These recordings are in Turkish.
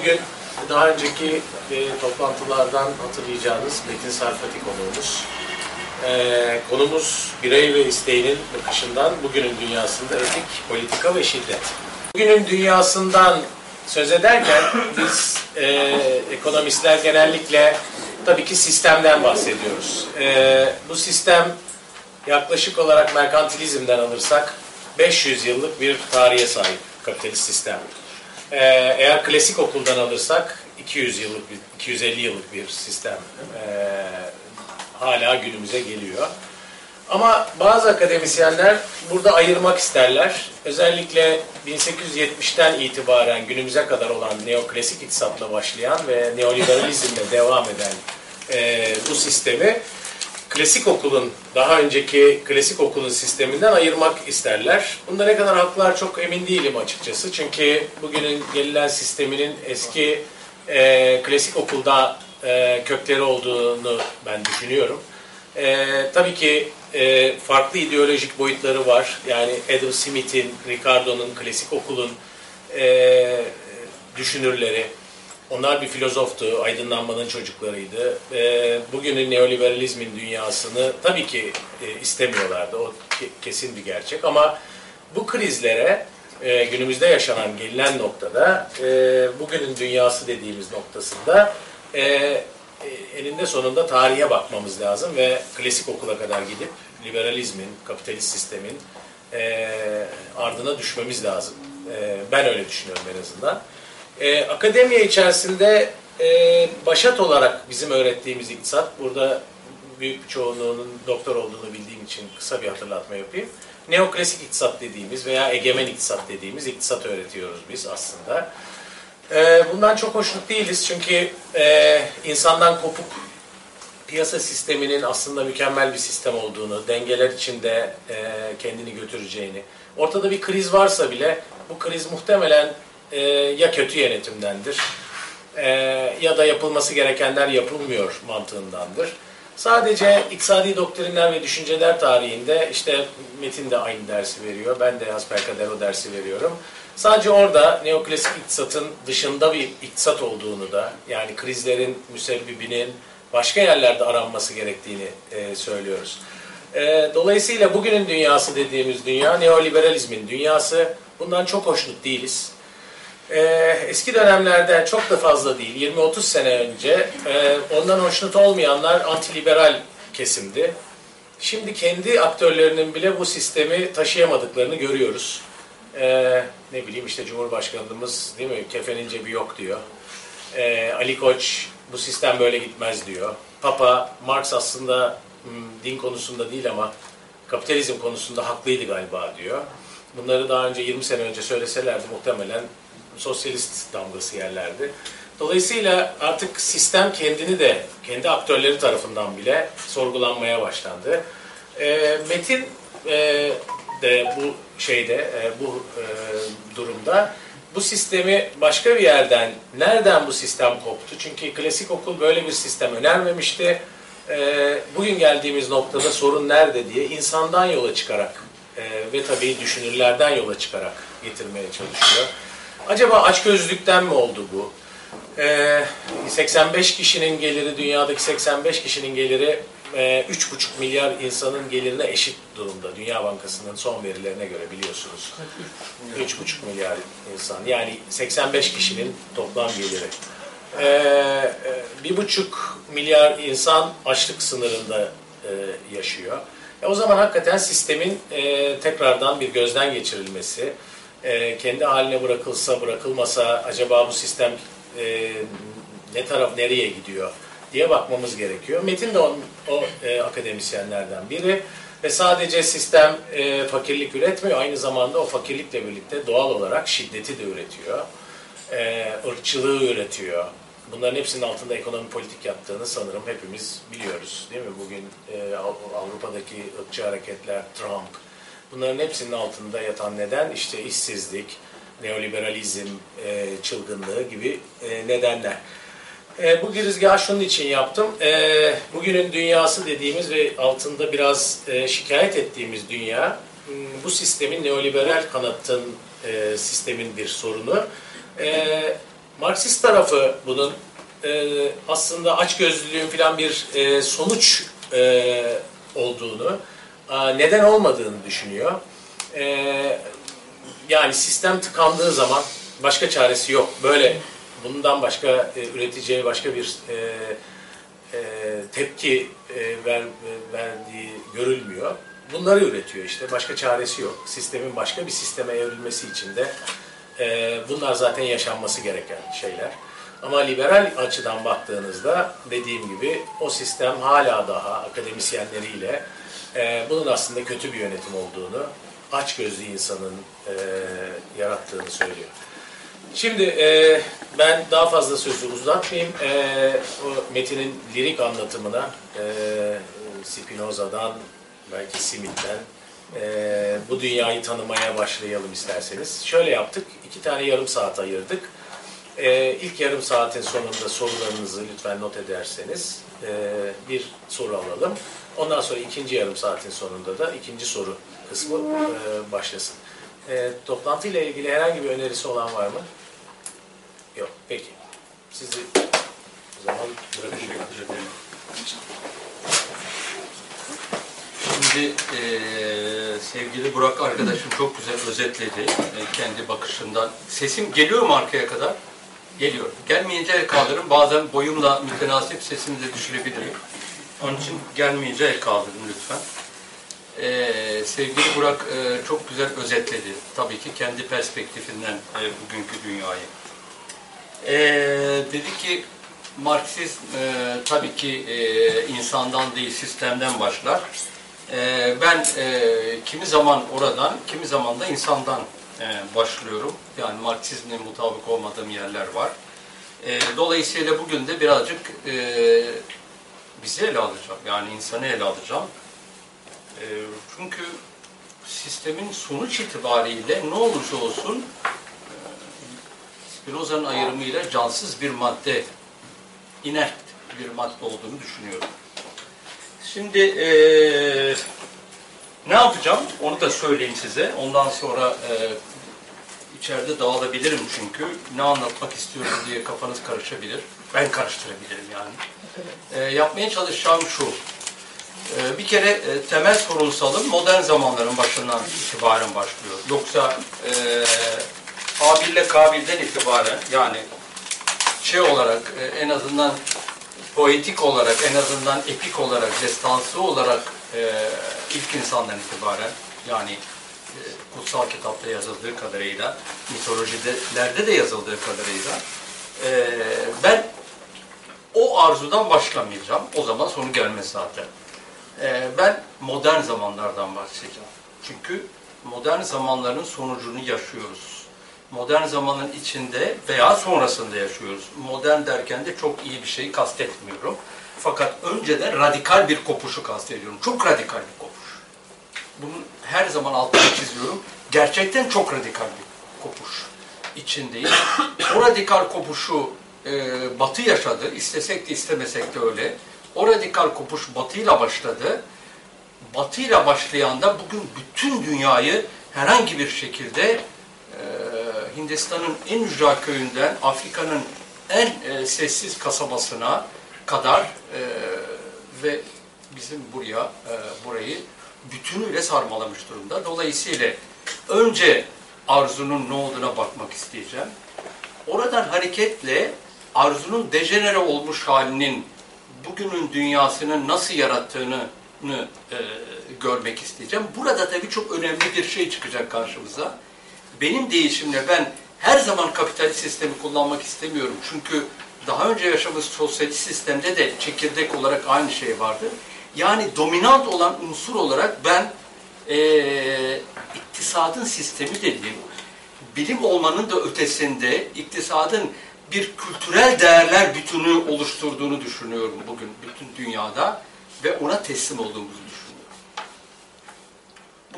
bugün daha önceki e, toplantılardan hatırlayacağınız Metin Sarfati konuğumuz. E, konumuz birey ve isteğinin bakışından bugünün dünyasında etik, politika ve şiddet. Bugünün dünyasından söz ederken biz e, ekonomistler genellikle tabii ki sistemden bahsediyoruz. E, bu sistem yaklaşık olarak merkantilizmden alırsak 500 yıllık bir tarihe sahip kapitalist sistem. Ee, eğer klasik okuldan alırsak 200 yıllık, 250 yıllık bir sistem ee, hala günümüze geliyor. Ama bazı akademisyenler burada ayırmak isterler. Özellikle 1870'ten itibaren günümüze kadar olan neoklasik iktisatla başlayan ve neoliberalizmle devam eden e, bu sistemi klasik okulun, daha önceki klasik okulun sisteminden ayırmak isterler. Bunda ne kadar haklılar çok emin değilim açıkçası. Çünkü bugünün gelinen sisteminin eski e, klasik okulda e, kökleri olduğunu ben düşünüyorum. E, tabii ki e, farklı ideolojik boyutları var. Yani Adam Smith'in, Ricardo'nun, klasik okulun e, düşünürleri, onlar bir filozoftu, aydınlanmanın çocuklarıydı. E, bugünün neoliberalizmin dünyasını tabii ki e, istemiyorlardı, o kesin bir gerçek. Ama bu krizlere e, günümüzde yaşanan gelinen noktada, e, bugünün dünyası dediğimiz noktasında e, elinde sonunda tarihe bakmamız lazım ve klasik okula kadar gidip liberalizmin, kapitalist sistemin e, ardına düşmemiz lazım. E, ben öyle düşünüyorum en azından. E, akademiye içerisinde e, başat olarak bizim öğrettiğimiz iktisat, burada büyük bir çoğunluğunun doktor olduğunu bildiğim için kısa bir hatırlatma yapayım. Neoklasik iktisat dediğimiz veya egemen iktisat dediğimiz iktisat öğretiyoruz biz aslında. E, bundan çok hoşnut değiliz çünkü e, insandan kopuk piyasa sisteminin aslında mükemmel bir sistem olduğunu, dengeler içinde e, kendini götüreceğini, ortada bir kriz varsa bile bu kriz muhtemelen e, ya kötü yönetimdendir e, ya da yapılması gerekenler yapılmıyor mantığındandır. Sadece iktisadi doktrinler ve düşünceler tarihinde işte Metin de aynı dersi veriyor. Ben de hasbelkader o dersi veriyorum. Sadece orada neoklasik iktisatın dışında bir iktisat olduğunu da yani krizlerin müsebbibinin başka yerlerde aranması gerektiğini e, söylüyoruz. E, dolayısıyla bugünün dünyası dediğimiz dünya neoliberalizmin dünyası. Bundan çok hoşnut değiliz. Ee, eski dönemlerde çok da fazla değil, 20-30 sene önce e, ondan hoşnut olmayanlar antiliberal kesimdi. Şimdi kendi aktörlerinin bile bu sistemi taşıyamadıklarını görüyoruz. Ee, ne bileyim işte Cumhurbaşkanımız değil mi kefenin bir yok diyor. Ee, Ali Koç bu sistem böyle gitmez diyor. Papa, Marx aslında hmm, din konusunda değil ama kapitalizm konusunda haklıydı galiba diyor. Bunları daha önce 20 sene önce söyleselerdi muhtemelen sosyalist damgası yerlerdi. Dolayısıyla artık sistem kendini de kendi aktörleri tarafından bile sorgulanmaya başlandı. E, Metin e, de bu şeyde e, bu e, durumda bu sistemi başka bir yerden nereden bu sistem koptu? Çünkü klasik okul böyle bir sistem önermemişti. E, bugün geldiğimiz noktada sorun nerede diye insandan yola çıkarak e, ve tabii düşünürlerden yola çıkarak getirmeye çalışıyor. Acaba açgözlükten mi oldu bu? Ee, 85 kişinin geliri, dünyadaki 85 kişinin geliri e, 3,5 milyar insanın gelirine eşit durumda. Dünya Bankası'nın son verilerine göre biliyorsunuz. 3,5 milyar insan. Yani 85 kişinin toplam geliri. Ee, bir buçuk milyar insan açlık sınırında e, yaşıyor. E, o zaman hakikaten sistemin e, tekrardan bir gözden geçirilmesi, e, kendi haline bırakılsa bırakılmasa acaba bu sistem e, ne taraf nereye gidiyor diye bakmamız gerekiyor. Metin de on, o e, akademisyenlerden biri ve sadece sistem e, fakirlik üretmiyor aynı zamanda o fakirlikle birlikte doğal olarak şiddeti de üretiyor. E, ırkçılığı üretiyor. Bunların hepsinin altında ekonomi politik yaptığını sanırım hepimiz biliyoruz değil mi? Bugün e, Avrupa'daki ırkçı hareketler, Trump, Bunların hepsinin altında yatan neden işte işsizlik, neoliberalizm e, çılgınlığı gibi e, nedenler. E, bu girizgahı şunun için yaptım. E, bugünün dünyası dediğimiz ve altında biraz e, şikayet ettiğimiz dünya, hmm, bu sistemin neoliberal kanatın e, sistemin bir sorunu. E, Marksist tarafı bunun e, aslında açgözlülüğün falan bir e, sonuç e, olduğunu, neden olmadığını düşünüyor. E, yani sistem tıkandığı zaman başka çaresi yok. Böyle bundan başka e, üreteceği başka bir e, e, tepki e, ver, verdiği görülmüyor. Bunları üretiyor işte. Başka çaresi yok. Sistemin başka bir sisteme evrilmesi için de e, bunlar zaten yaşanması gereken şeyler. Ama liberal açıdan baktığınızda dediğim gibi o sistem hala daha akademisyenleriyle e, bunun aslında kötü bir yönetim olduğunu, açgözlü insanın e, yarattığını söylüyor. Şimdi e, ben daha fazla sözü uzatmayayım. E, o Metin'in lirik anlatımına e, Spinoza'dan, belki Smith'ten e, bu dünyayı tanımaya başlayalım isterseniz. Şöyle yaptık, iki tane yarım saat ayırdık. E, ilk yarım saatin sonunda sorularınızı lütfen not ederseniz e, bir soru alalım. Ondan sonra ikinci yarım saatin sonunda da ikinci soru kısmı e, başlasın. E, toplantıyla ilgili herhangi bir önerisi olan var mı? Yok. Peki. Sizi o zaman bırakayım. Şimdi e, sevgili Burak arkadaşım çok güzel özetledi e, kendi bakışından. Sesim geliyor mu arkaya kadar? Geliyor. Gelmeyince el kaldırın. Bazen boyumla mütenasip sesimi de düşürebilirim. Onun için gelmeyince el kaldırın lütfen. E, sevgili Burak e, çok güzel özetledi. Tabii ki kendi perspektifinden e, bugünkü dünyayı. E, dedi ki Marksizm e, tabii ki e, insandan değil sistemden başlar. E, ben e, kimi zaman oradan, kimi zaman da insandan e, başlıyorum. Yani Marksizmle mutabık olmadığım yerler var. E, dolayısıyla bugün de birazcık e, bizi ele alacağım. Yani insanı ele alacağım. E, çünkü sistemin sonuç itibariyle ne olursa olsun e, Spinoza'nın ayrımıyla cansız bir madde, inert bir madde olduğunu düşünüyorum. Şimdi e, ne yapacağım onu da söyleyeyim size. Ondan sonra e, içeride dağılabilirim çünkü ne anlatmak istiyorum diye kafanız karışabilir. Ben karıştırabilirim yani. E, yapmaya çalışacağım şu. E, bir kere e, temel sorunsalım modern zamanların başından itibaren başlıyor. Yoksa e, Habil'le Kabil'den itibaren yani şey olarak e, en azından poetik olarak en azından epik olarak destansı olarak e, ilk insandan itibaren yani e, kutsal kitapta yazıldığı kadarıyla mitolojilerde de yazıldığı kadarıyla e, ben o arzudan başlamayacağım. O zaman sonu gelmez zaten. E, ben modern zamanlardan başlayacağım. Çünkü modern zamanların sonucunu yaşıyoruz modern zamanın içinde veya sonrasında yaşıyoruz. Modern derken de çok iyi bir şey kastetmiyorum. Fakat önceden radikal bir kopuşu kastediyorum. Çok radikal bir kopuş. Bunu her zaman altını çiziyorum. Gerçekten çok radikal bir kopuş içindeyiz. O radikal kopuşu e, Batı yaşadı. İstesek de istemesek de öyle. O radikal kopuş Batı'yla başladı. Batı'yla başlayan da bugün bütün dünyayı herhangi bir şekilde Hindistan'ın en ücra köyünden Afrika'nın en e, sessiz kasabasına kadar e, ve bizim buraya e, burayı bütünüyle sarmalamış durumda. Dolayısıyla önce arzunun ne olduğuna bakmak isteyeceğim. Oradan hareketle arzunun dejenere olmuş halinin bugünün dünyasını nasıl yarattığını e, görmek isteyeceğim. Burada tabii çok önemli bir şey çıkacak karşımıza benim değişimle ben her zaman kapitalist sistemi kullanmak istemiyorum. Çünkü daha önce yaşadığımız sosyalist sistemde de çekirdek olarak aynı şey vardı. Yani dominant olan unsur olarak ben e, iktisadın sistemi dediğim, bilim olmanın da ötesinde iktisadın bir kültürel değerler bütünü oluşturduğunu düşünüyorum bugün bütün dünyada ve ona teslim olduğumuzu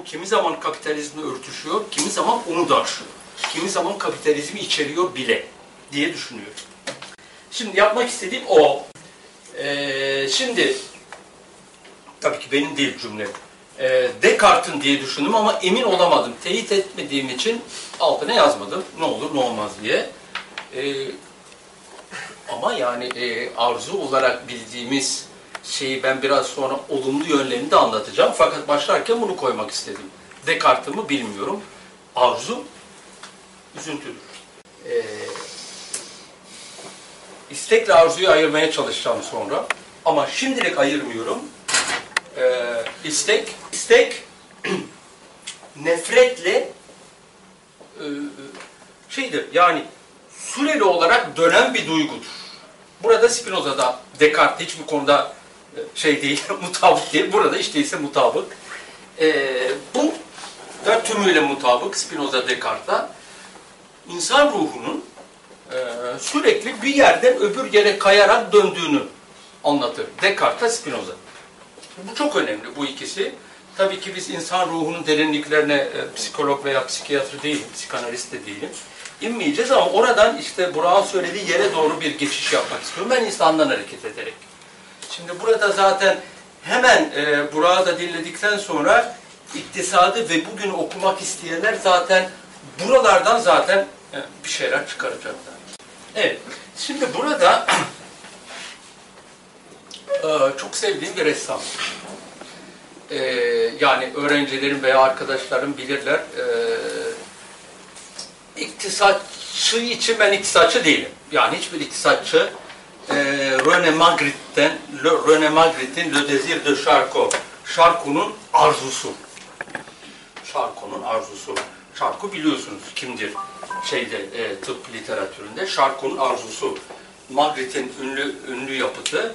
bu kimi zaman kapitalizmle örtüşüyor, kimi zaman onu da aşıyor. Kimi zaman kapitalizmi içeriyor bile diye düşünüyorum. Şimdi yapmak istediğim o. Ee, şimdi tabii ki benim değil cümle. Ee, Descartes'in diye düşündüm ama emin olamadım. Teyit etmediğim için altına yazmadım. Ne olur ne olmaz diye. Ee, Ama yani e, arzu olarak bildiğimiz şeyi ben biraz sonra olumlu yönlerini de anlatacağım. Fakat başlarken bunu koymak istedim. Descartes'ı bilmiyorum. Arzu üzüntüdür. E, istekle arzuyu ayırmaya çalışacağım sonra. Ama şimdilik ayırmıyorum. E, istek, istek nefretle e, şeydir yani süreli olarak dönen bir duygudur. Burada Spinoza'da Descartes hiçbir konuda e, şey değil, mutabık değil. Burada işte ise mutabık. E, bu da tümüyle mutabık Spinoza Descartes'ta insan ruhunun e, sürekli bir yerden öbür yere kayarak döndüğünü anlatır. Descartes Spinoza. Bu çok önemli bu ikisi. Tabii ki biz insan ruhunun derinliklerine e, psikolog veya psikiyatr değilim, psikanalist de değilim. İnmeyeceğiz ama oradan işte Burak'ın söylediği yere doğru bir geçiş yapmak istiyorum. Ben insandan hareket ederek. Şimdi burada zaten hemen e, Burak'ı da dinledikten sonra iktisadı ve bugün okumak isteyenler zaten buralardan zaten e, bir şeyler çıkaracaklar. Evet, şimdi burada e, çok sevdiğim bir ressam. E, yani öğrencilerim veya arkadaşlarım bilirler. E, iktisatçı için ben iktisatçı değilim. Yani hiçbir iktisatçı e, René Magritte'den Le, René Magritte'in Le Désir de Charcot, Charcot'un arzusu. Charcot'un arzusu. Charcot biliyorsunuz kimdir şeyde e, tıp literatüründe. Charcot'un arzusu. Magritte'in ünlü ünlü yapıtı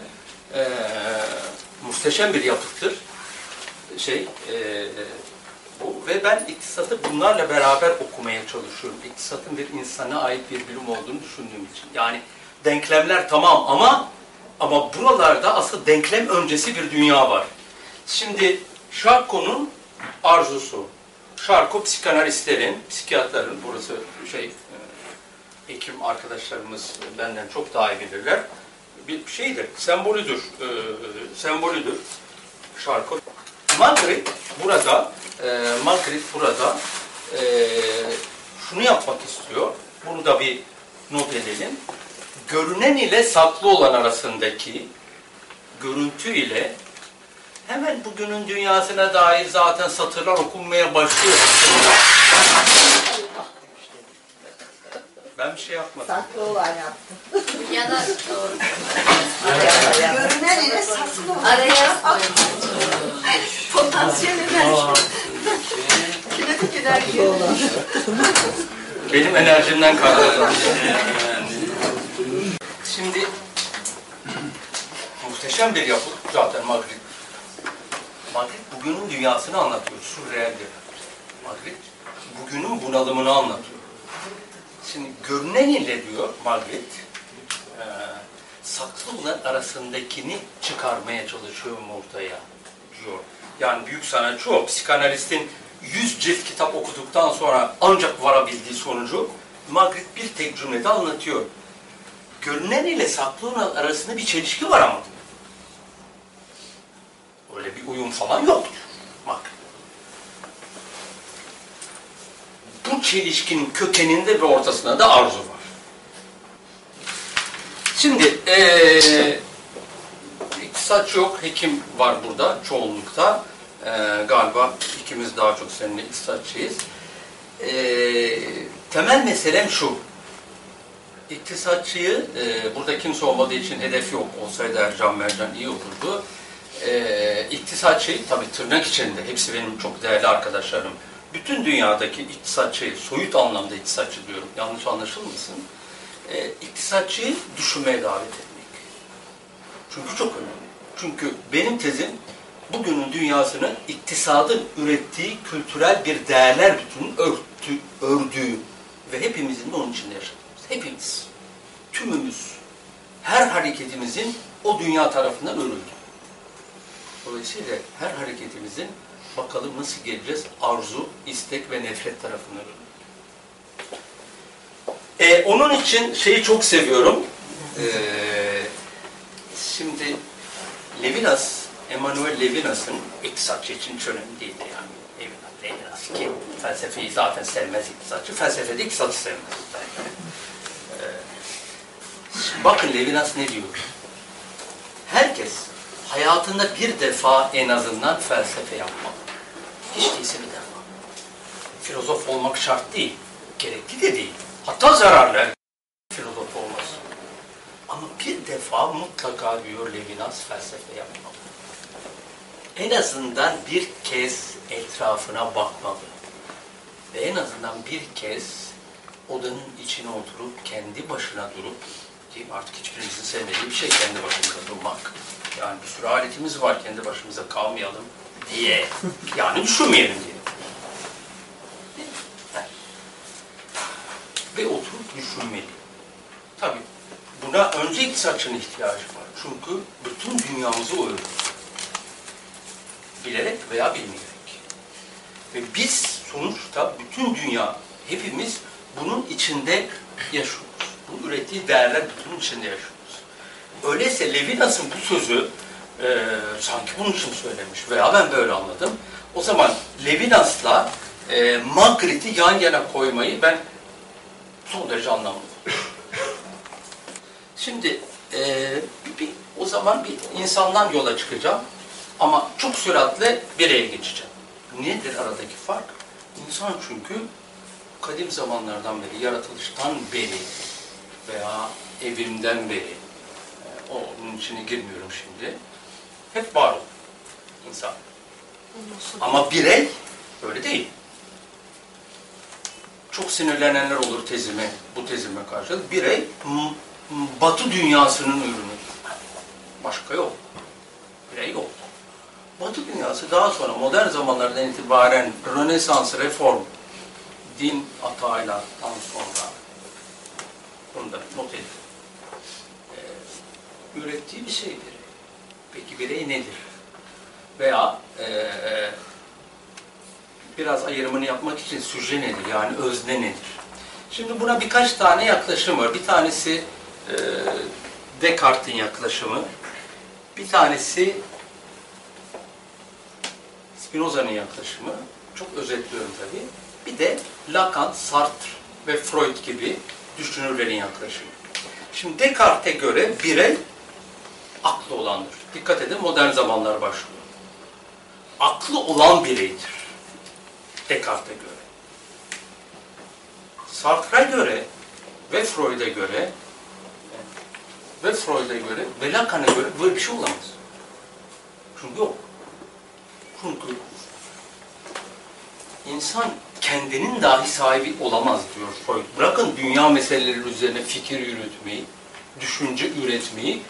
e, muhteşem bir yapıttır. Şey e, bu ve ben iktisatı bunlarla beraber okumaya çalışıyorum. İktisatın bir insana ait bir bilim olduğunu düşündüğüm için. Yani denklemler tamam ama ama buralarda asıl denklem öncesi bir dünya var. Şimdi Charcot'un arzusu. Charcot psikanalistlerin, psikiyatrların burası şey e, hekim arkadaşlarımız benden çok daha iyi bilirler. Bir şeydir, sembolüdür, e, sembolüdür Charcot. Magritte burada, e, Magritte burada e, şunu yapmak istiyor. Bunu da bir not edelim. Görünen ile saklı olan arasındaki görüntü ile hemen bugünün dünyasına dair zaten satırlar okunmaya başlıyor. Ben bir şey yapmadım. Saklı olan yaptım. Ya da doğru. Görünen ile saklı olan. Araya Potansiyel enerji. Kinetik enerji. Benim enerjimden kaynaklanıyor. Şimdi muhteşem bir yapı zaten Magritte. Magritte bugünün dünyasını anlatıyor. Sürreel bir. Magritte bugünün bunalımını anlatıyor. Şimdi görünen ile diyor Magritte eee saklı olan arasındakini çıkarmaya çalışıyorum ortaya diyor. Yani büyük sanatçı o. Psikanalistin 100 cilt kitap okuduktan sonra ancak varabildiği sonucu Magritte bir tek cümlede anlatıyor. Görünen ile saklı olan arasında bir çelişki var ama. Öyle bir uyum falan yok diyor. Magritte. Bu çelişkinin kökeninde ve ortasında da arzu var. Şimdi eee iktisatçı yok, hekim var burada çoğunlukta. Eee, galiba ikimiz daha çok seninle iktisatçıyız. Eee, temel meselem şu. İktisatçıyı, eee, burada kimse olmadığı için hedef yok. Olsaydı Ercan Mercan iyi olurdu. Eee iktisatçıyı, tabii tırnak içinde, hepsi benim çok değerli arkadaşlarım. Bütün dünyadaki iktisatçıyı, soyut anlamda iktisatçı diyorum, yanlış anlaşılmasın. Eee iktisatçıyı düşünmeye davet etmek. Çünkü çok önemli. Çünkü benim tezim bugünün dünyasının iktisadın ürettiği kültürel bir değerler bütünün örtü, ördüğü ve hepimizin de onun içinde yaşadığımız. Hepimiz, tümümüz, her hareketimizin o dünya tarafından örüldü. Dolayısıyla her hareketimizin bakalım nasıl geleceğiz arzu, istek ve nefret tarafından örüldü. Ee, onun için şeyi çok seviyorum. Ee, şimdi Levinas, Emanuel Levinas'ın iktisatçı için hiç önemli değildi yani. Levinas, Levinas ki felsefeyi zaten sevmez iktisatçı, felsefede iktisatçı sevmez. Ee, Bakın Levinas ne diyor? Herkes hayatında bir defa en azından felsefe yapmalı. Hiç değilse bir defa. Filozof olmak şart değil. Gerekli de değil. Hatta zararlı filozof olması. Ama bir defa mutlaka diyor Levinas felsefe yapmalı. En azından bir kez etrafına bakmalı. Ve en azından bir kez odanın içine oturup kendi başına durup değil artık hiçbirimizin sevmediği bir şey kendi başımıza durmak. Yani bir sürü aletimiz var kendi başımıza kalmayalım diye. Yani düşünmeyelim diye. Ve oturup düşünmeli. Tabii buna önce iktisatçının ihtiyacı var. Çünkü bütün dünyamızı o. Bilerek veya bilmeyerek. Ve biz sonuçta bütün dünya, hepimiz bunun içinde yaşıyoruz. Bu ürettiği değerler bütünün içinde yaşıyoruz. Öyleyse Levinas'ın bu sözü e, sanki bunun için söylemiş veya ben böyle anladım. O zaman Levinas'la e, Magritte'i yan yana koymayı ben son derece anlamadım. Şimdi e, bir, o zaman bir insandan yola çıkacağım ama çok süratle bireye geçeceğim. Nedir aradaki fark? İnsan çünkü kadim zamanlardan beri, yaratılıştan beri veya evrimden beri, e, onun içine girmiyorum şimdi, hep var oldu insan. Ama birey öyle değil. Çok sinirlenenler olur tezime, bu tezime karşı. Birey batı dünyasının ürünü. Başka yok. Birey yok. Batı dünyası daha sonra modern zamanlardan itibaren Rönesans, Reform, din atağıyla tam sonra bunu da not edin. Ee, ürettiği bir şey birey. Peki birey nedir? Veya ee, biraz ayrımını yapmak için süje nedir? Yani özne nedir? Şimdi buna birkaç tane yaklaşım var. Bir tanesi ee, Descartes'in yaklaşımı. Bir tanesi Spinoza'nın yaklaşımı. Çok özetliyorum tabii. Bir de Lacan, Sartre ve Freud gibi düşünürlerin yaklaşımı. Şimdi Descartes'e göre birey aklı olandır. Dikkat edin modern zamanlar başlıyor. Aklı olan bireydir. Descartes'e göre. Sartre'a göre ve Freud'a göre ve Freud'a göre ve Lacan'a göre böyle bir şey olamaz. Çünkü yok. Çünkü insan kendinin dahi sahibi olamaz diyor Freud. Bırakın dünya meseleleri üzerine fikir yürütmeyi, düşünce üretmeyi,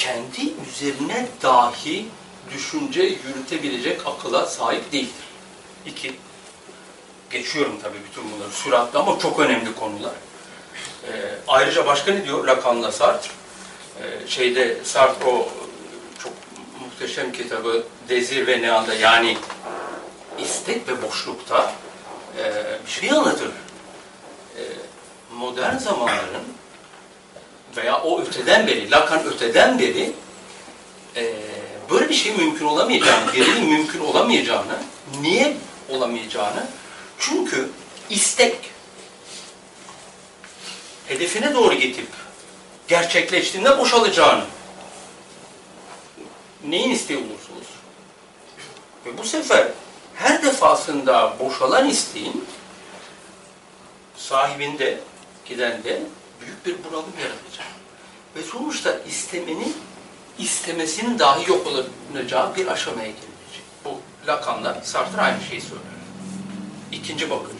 kendi üzerine dahi düşünce yürütebilecek akıla sahip değildir. İki, geçiyorum tabii bütün bunları süratle ama çok önemli konular. Ee, ayrıca başka ne diyor Lacan'la Sartre? Ee, şeyde Sartre o çok muhteşem kitabı Dezir ve Neanda yani istek ve boşlukta e, bir şey anlatır. E, modern zamanların veya o öteden beri, Lacan öteden beri e, böyle bir şey mümkün olamayacağını, birinin mümkün olamayacağını, niye olamayacağını? Çünkü istek hedefine doğru gidip gerçekleştiğinde boşalacağını neyin isteği olursa olsun. Ve bu sefer her defasında boşalan isteğin sahibinde, gidende büyük bir bunalım yaratacak. Ve sonuçta istemenin istemesinin dahi yok olacağı bir aşamaya gelecek. Bu Lacan'la Sartre aynı şeyi söyler. İkinci bakış.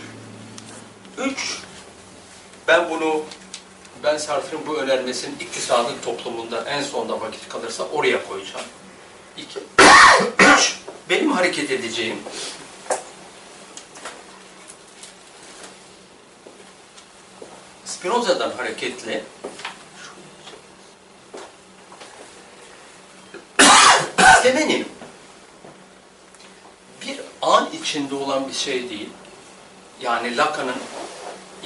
Üç, ben bunu ben Sartre'ın bu önermesinin iktisadı toplumunda en sonda vakit kalırsa oraya koyacağım. İki. Üç, benim hareket edeceğim Spinoza'dan hareketle istemenin bir an içinde olan bir şey değil. Yani Lacan'ın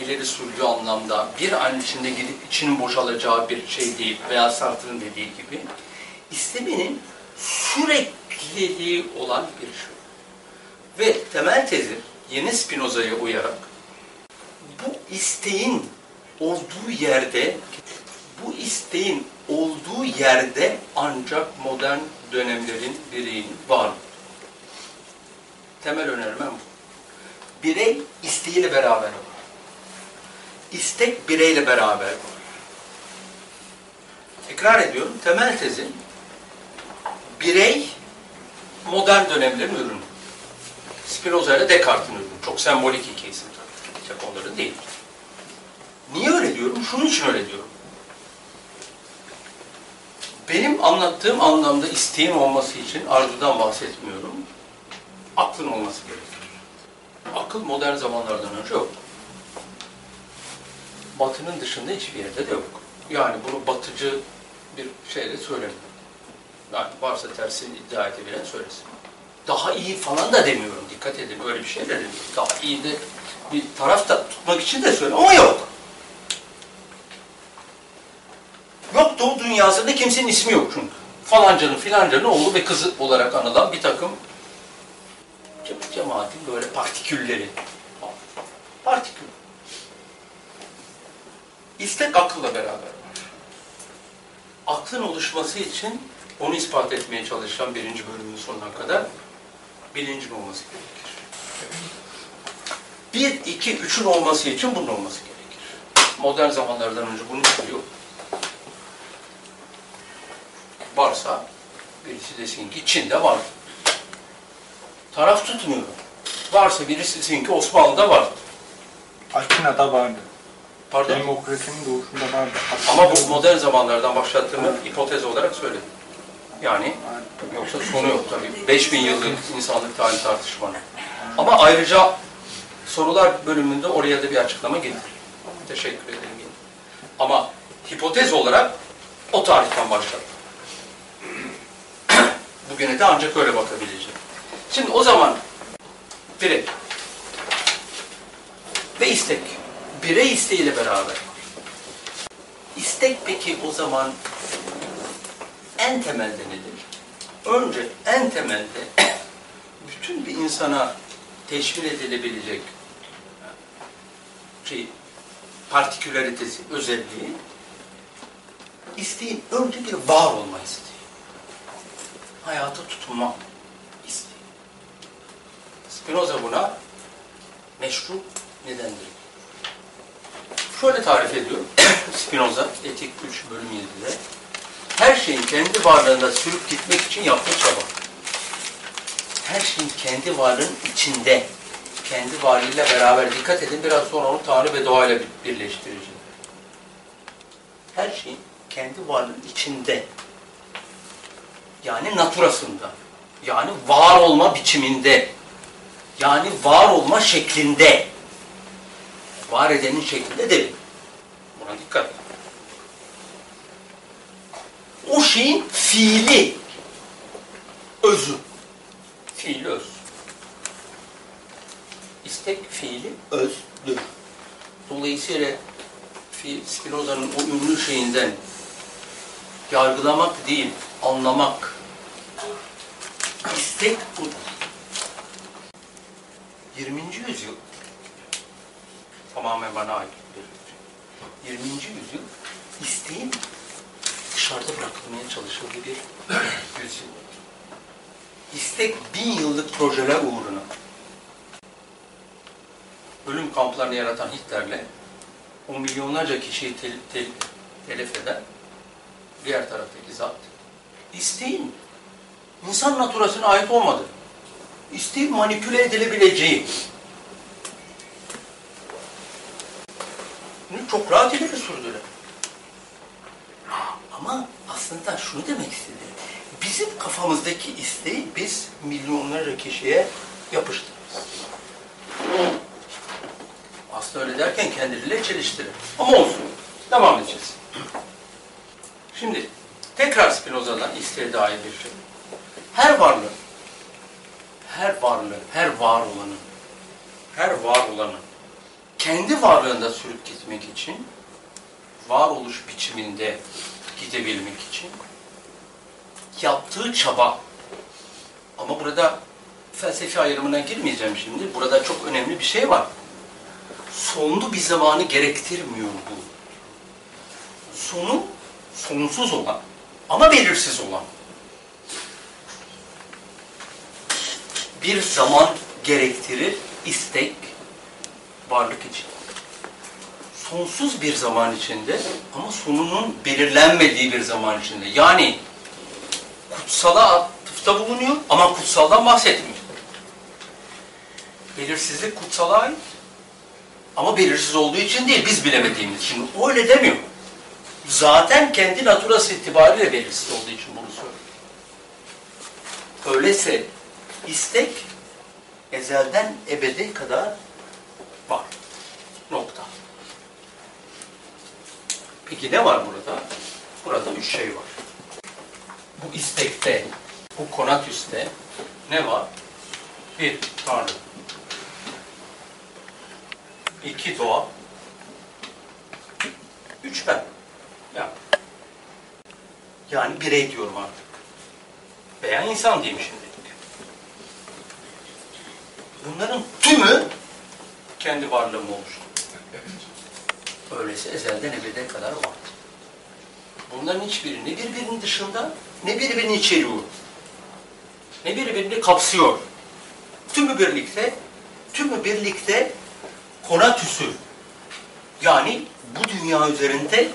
ileri sürdüğü anlamda bir an içinde gidip içinin boşalacağı bir şey değil veya Sartre'ın dediği gibi istemenin sürekliliği olan bir şey. Ve temel tezi yeni Spinoza'ya uyarak bu isteğin olduğu yerde bu isteğin olduğu yerde ancak modern dönemlerin bireyin var. Temel önermem bu. Birey isteğiyle beraber var. İstek bireyle beraber var. Tekrar ediyorum, temel tezim birey modern dönemlerin ürünü. Spinoza ile Descartes'in ürünü. Çok sembolik isim tabii. Japonların değil. Niye öyle diyorum? Şunun için öyle diyorum. Benim anlattığım anlamda isteğin olması için arzudan bahsetmiyorum. Aklın olması gerekir. Akıl modern zamanlardan önce yok. Batının dışında hiçbir yerde de yok. Yani bunu batıcı bir şeyle söylemiyorum. Yani varsa tersini iddia edebilen söylesin. Daha iyi falan da demiyorum. Dikkat edin öyle bir şey de demiyorum. Daha iyi de bir taraf da tutmak için de söylüyorum ama yok. Yok Doğu dünyasında kimsenin ismi yok çünkü. Falancanın filancanın oğlu ve kızı olarak anılan bir takım ce- cemaatin böyle partikülleri. Partikül. İstek akılla beraber var. Aklın oluşması için onu ispat etmeye çalışan birinci bölümün sonuna kadar bilincin olması gerekir. Bir, iki, üçün olması için bunun olması gerekir. Modern zamanlardan önce bunun yok. Varsa birisi desin ki Çin'de var. Taraf tutmuyor. Varsa birisi desin ki Osmanlı'da var. Atina'da vardı. Pardon. Demokrasinin doğuşunda vardı. Ama bu modern zamanlardan başlattığımı hipotez olarak söyledim. Yani yoksa sonu yok tabii. 5000 yıllık insanlık tarihi tartışmanın. Ama ayrıca sorular bölümünde oraya da bir açıklama getir. Teşekkür ederim. Ama hipotez olarak o tarihten başlattım. Bugüne de ancak öyle bakabileceğim. Şimdi o zaman birey ve istek. Birey isteğiyle beraber. İstek peki o zaman en temelde nedir? Önce en temelde bütün bir insana teşkil edilebilecek şey partikülaritesi, özelliği isteğin önce bir var olma isteği. Hayata tutunma isteği. Spinoza buna meşru nedendir. Şöyle tarif ediyor Spinoza, Etik 3 bölüm 7'de. Her şeyin kendi varlığında sürüp gitmek için yaptığı çaba. Her şeyin kendi varlığının içinde, kendi varlığıyla beraber dikkat edin biraz sonra onu Tanrı ve doğayla bir- birleştireceğim. Her şeyin kendi varlığının içinde. Yani naturasında. Yani var olma biçiminde. Yani var olma şeklinde var edenin şeklinde değil. Buna dikkat. O şeyin fiili, özü. Fiili öz. İstek fiili özdür. Dolayısıyla fiil Spinoza'nın o ünlü şeyinden yargılamak değil, anlamak. İstek budur. 20. yüzyıl tamamen bana ait bir 20. yüzyıl isteğin dışarıda bırakılmaya çalışıldığı bir yüzyıl. İstek bin yıllık projeler uğruna ölüm kamplarını yaratan Hitler'le o milyonlarca kişiyi tel, tel, telef eden diğer taraftaki zat isteğin insan naturasına ait olmadığı, isteğin manipüle edilebileceği, Bunu çok rahat ileri sürdüler. Ama aslında şunu demek istedi. Bizim kafamızdaki isteği biz milyonlarca kişiye yapıştırırız. Aslında öyle derken kendileriyle çeliştirir. Ama olsun. Devam edeceğiz. Şimdi tekrar Spinoza'dan isteğe dair bir şey. Her varlığın, her varlığın, her var olanın, her var olanın kendi varlığında sürüp gitmek için, varoluş biçiminde gidebilmek için yaptığı çaba. Ama burada felsefi ayrımına girmeyeceğim şimdi. Burada çok önemli bir şey var. Sonlu bir zamanı gerektirmiyor bu. sonu sonsuz olan ama belirsiz olan bir zaman gerektirir istek varlık için. Sonsuz bir zaman içinde ama sonunun belirlenmediği bir zaman içinde. Yani kutsala atıfta bulunuyor ama kutsaldan bahsetmiyor. Belirsizlik kutsala ait ama belirsiz olduğu için değil, biz bilemediğimiz için. Öyle demiyor. Zaten kendi naturası itibariyle belirsiz olduğu için bunu söylüyor. Öyleyse istek ezelden ebede kadar var. Nokta. Peki ne var burada? Burada üç şey var. Bu istekte, bu konatüste ne var? Bir, Tanrı. İki, doğa. Üç, ben. Yani, yani birey diyorum artık. Veya insan diyeyim şimdilik. Bunların tümü kendi varlığımı oluştu. Öyleyse ezelden ebede kadar var. Bunların hiçbiri ne birbirinin dışında ne birbirini içeriyor. Ne birbirini kapsıyor. Tümü birlikte, tümü birlikte konatüsü. Yani bu dünya üzerinde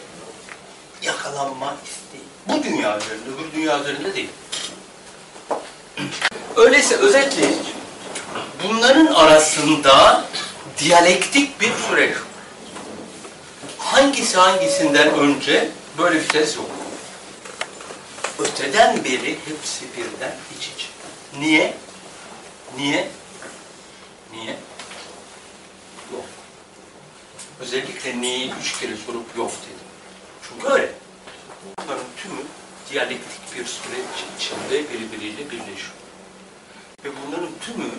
yakalanma isteği. Bu dünya üzerinde, öbür dünya üzerinde değil. Öyleyse özetle bunların arasında diyalektik bir süreç. Hangisi hangisinden önce böyle bir tez yok. Öteden beri hepsi birden iç içe. Niye? Niye? Niye? Yok. Özellikle neyi üç kere sorup yok dedim. Çünkü öyle. Bunların tümü diyalektik bir süreç içinde birbiriyle birleşiyor. Ve bunların tümü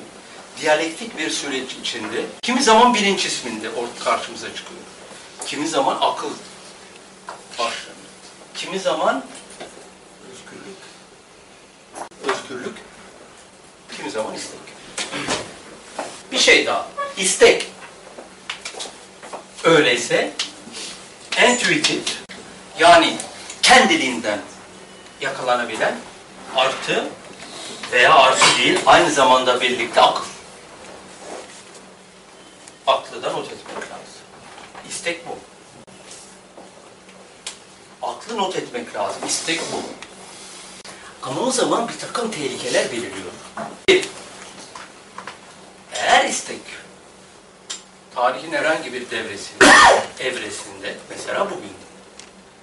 diyalektik bir süreç içinde kimi zaman bilinç isminde karşımıza çıkıyor. Kimi zaman akıl başlanıyor. Kimi zaman özgürlük. Özgürlük. Kimi zaman istek. Bir şey daha. İstek. Öyleyse intuitif yani kendiliğinden yakalanabilen artı veya artı değil aynı zamanda birlikte akıl. Aklı da not etmek lazım. İstek bu. Aklı not etmek lazım. İstek bu. Ama o zaman bir takım tehlikeler beliriyor. Bir, eğer istek tarihin herhangi bir devresinde, evresinde, mesela bugün,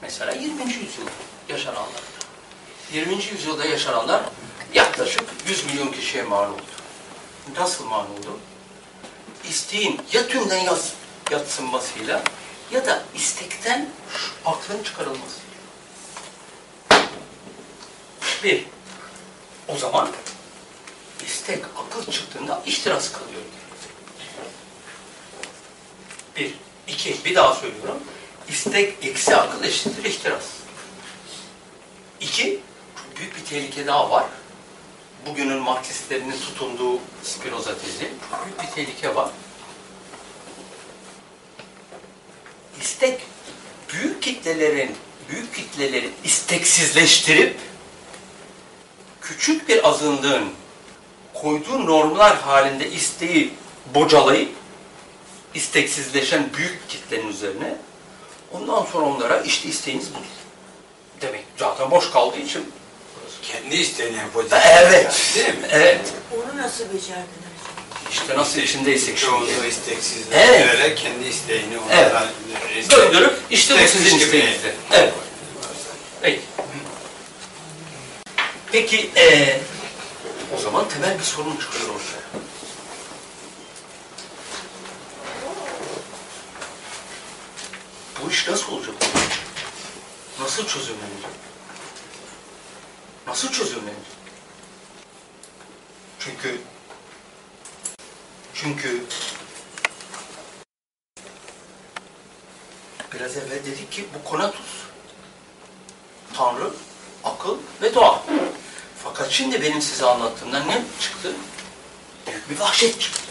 mesela 20. yüzyıl yaşananlar. 20. yüzyılda yaşananlar yaklaşık 100 milyon kişiye mal oldu. Nasıl mal oldu? İsteğin ya tümden yaz, yatsınmasıyla ya da istekten aklın çıkarılmasıyla. Bir, o zaman istek akıl çıktığında ihtiras kalıyor. Bir, iki, bir daha söylüyorum. İstek eksi akıl eşittir ihtiras. İki, büyük bir tehlike daha var. Bugünün Marksistlerinin tutunduğu Spinoza tezi. Büyük bir tehlike var. İstek büyük kitlelerin büyük kitleleri isteksizleştirip küçük bir azınlığın koyduğu normlar halinde isteği bocalayıp isteksizleşen büyük kitlenin üzerine ondan sonra onlara işte isteğiniz budur demek. Zaten boş kaldığı için Kendi isteğini yapacak. Evet. Değil mi? Evet. Onu nasıl becerdiler? İşte nasıl içindeysek Çoğunu şimdi. isteksizleştirerek Evet. kendi isteğini Evet. onlara Döndürüp işte bu sizin gibi. isteğinizde. Evet. Peki. Peki eee o zaman temel bir sorun çıkıyor ortaya. Bu nasıl olacak? Nasıl çözümlenecek? Nasıl çözümlenecek? Çünkü çünkü biraz evvel dedik ki bu konatus. Tanrı, akıl ve doğa. Fakat şimdi benim size anlattığımdan ne çıktı? Büyük bir vahşet çıktı.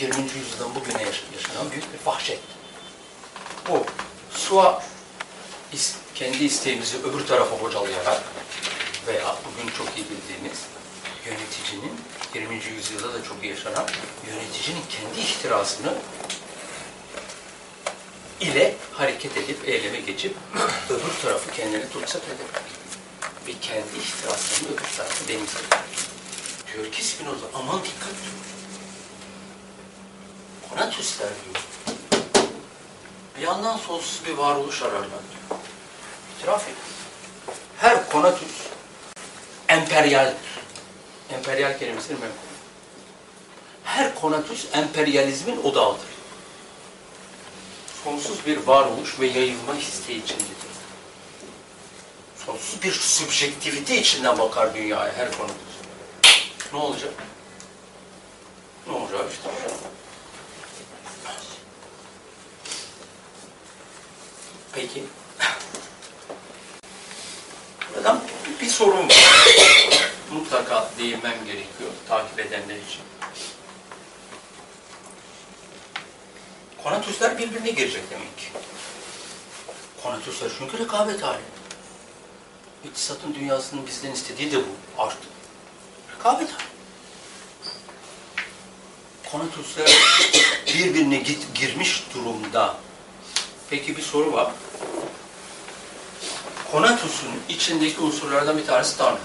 20. yüzyıldan bugüne yaş- yaşanan büyük bir vahşet. bu. Sua kendi isteğimizi öbür tarafa bocalayarak veya bugün çok iyi bildiğimiz yöneticinin 20. yüzyılda da çok yaşanan yöneticinin kendi ihtirasını ile hareket edip eyleme geçip öbür tarafı kendine tutsak edemek. Ve kendi ihtirasını öbür tarafı benimsemek. Diyor ki Spinoza aman dikkat diyor. Konatüsler diyor. Bir yandan sonsuz bir varoluş ararlar diyor. İtiraf edin. Her konatüs emperyaldir. Emperyal kelimesini ben. Her konatüs emperyalizmin odağıdır. Sonsuz bir varoluş ve yayılma isteği içindedir. Sonsuz bir subjektivite içinden bakar dünyaya her konatüs. Ne olacak? Ne olacak işte? Peki. Buradan bir sorun var. Mutlaka değinmem gerekiyor takip edenler için. Konatüsler birbirine girecek demek ki. Konatüsler çünkü rekabet hali. İktisatın dünyasının bizden istediği de bu. Art. Rekabet hali. Konatüsler birbirine git, girmiş durumda. Peki bir soru var. Konatus'un içindeki unsurlardan bir tanesi Tanrı.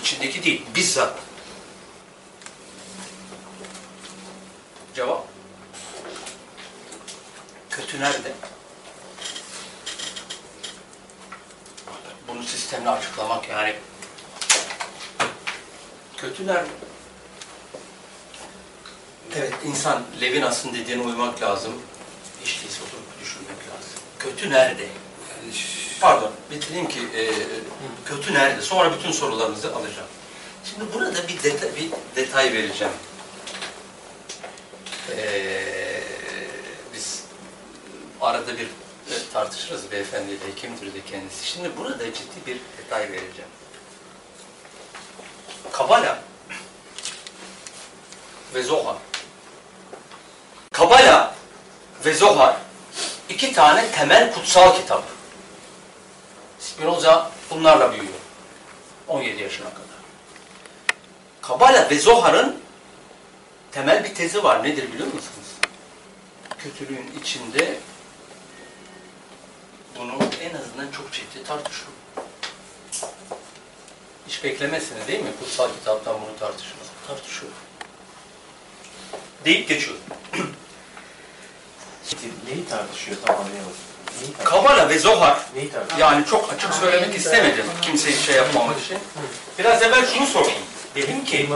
İçindeki değil, bizzat. Cevap. Kötü nerede? Bunu sistemle açıklamak yani. Kötü nerede? Evet, insan Levinas'ın dediğine uymak lazım. Değilse oturup düşünmek lazım. Kötü nerede? Pardon, bitireyim ki e, kötü nerede? Sonra bütün sorularınızı alacağım. Şimdi burada bir, deta- bir detay vereceğim. Ee, biz arada bir e, tartışırız beyefendiyle, hekimdir de kendisi. Şimdi burada ciddi bir detay vereceğim. Kabala ve Zohar. Kabala ve Zohar iki tane temel kutsal kitap. Spinoza bunlarla büyüyor. 17 yaşına kadar. Kabala ve Zohar'ın temel bir tezi var. Nedir biliyor musunuz? Kötülüğün içinde bunu en azından çok ciddi tartışıyor. Hiç beklemezsiniz değil mi? Kutsal kitaptan bunu tartışmaz. Tartışıyor. Deyip geçiyor. Neyi tartışıyor tam anlayamadım. Kabala ve Zohar? Yani çok açık söylemek istemedim kimseyi şey yapmamak için. Biraz evvel şunu sordum. Dedim ki,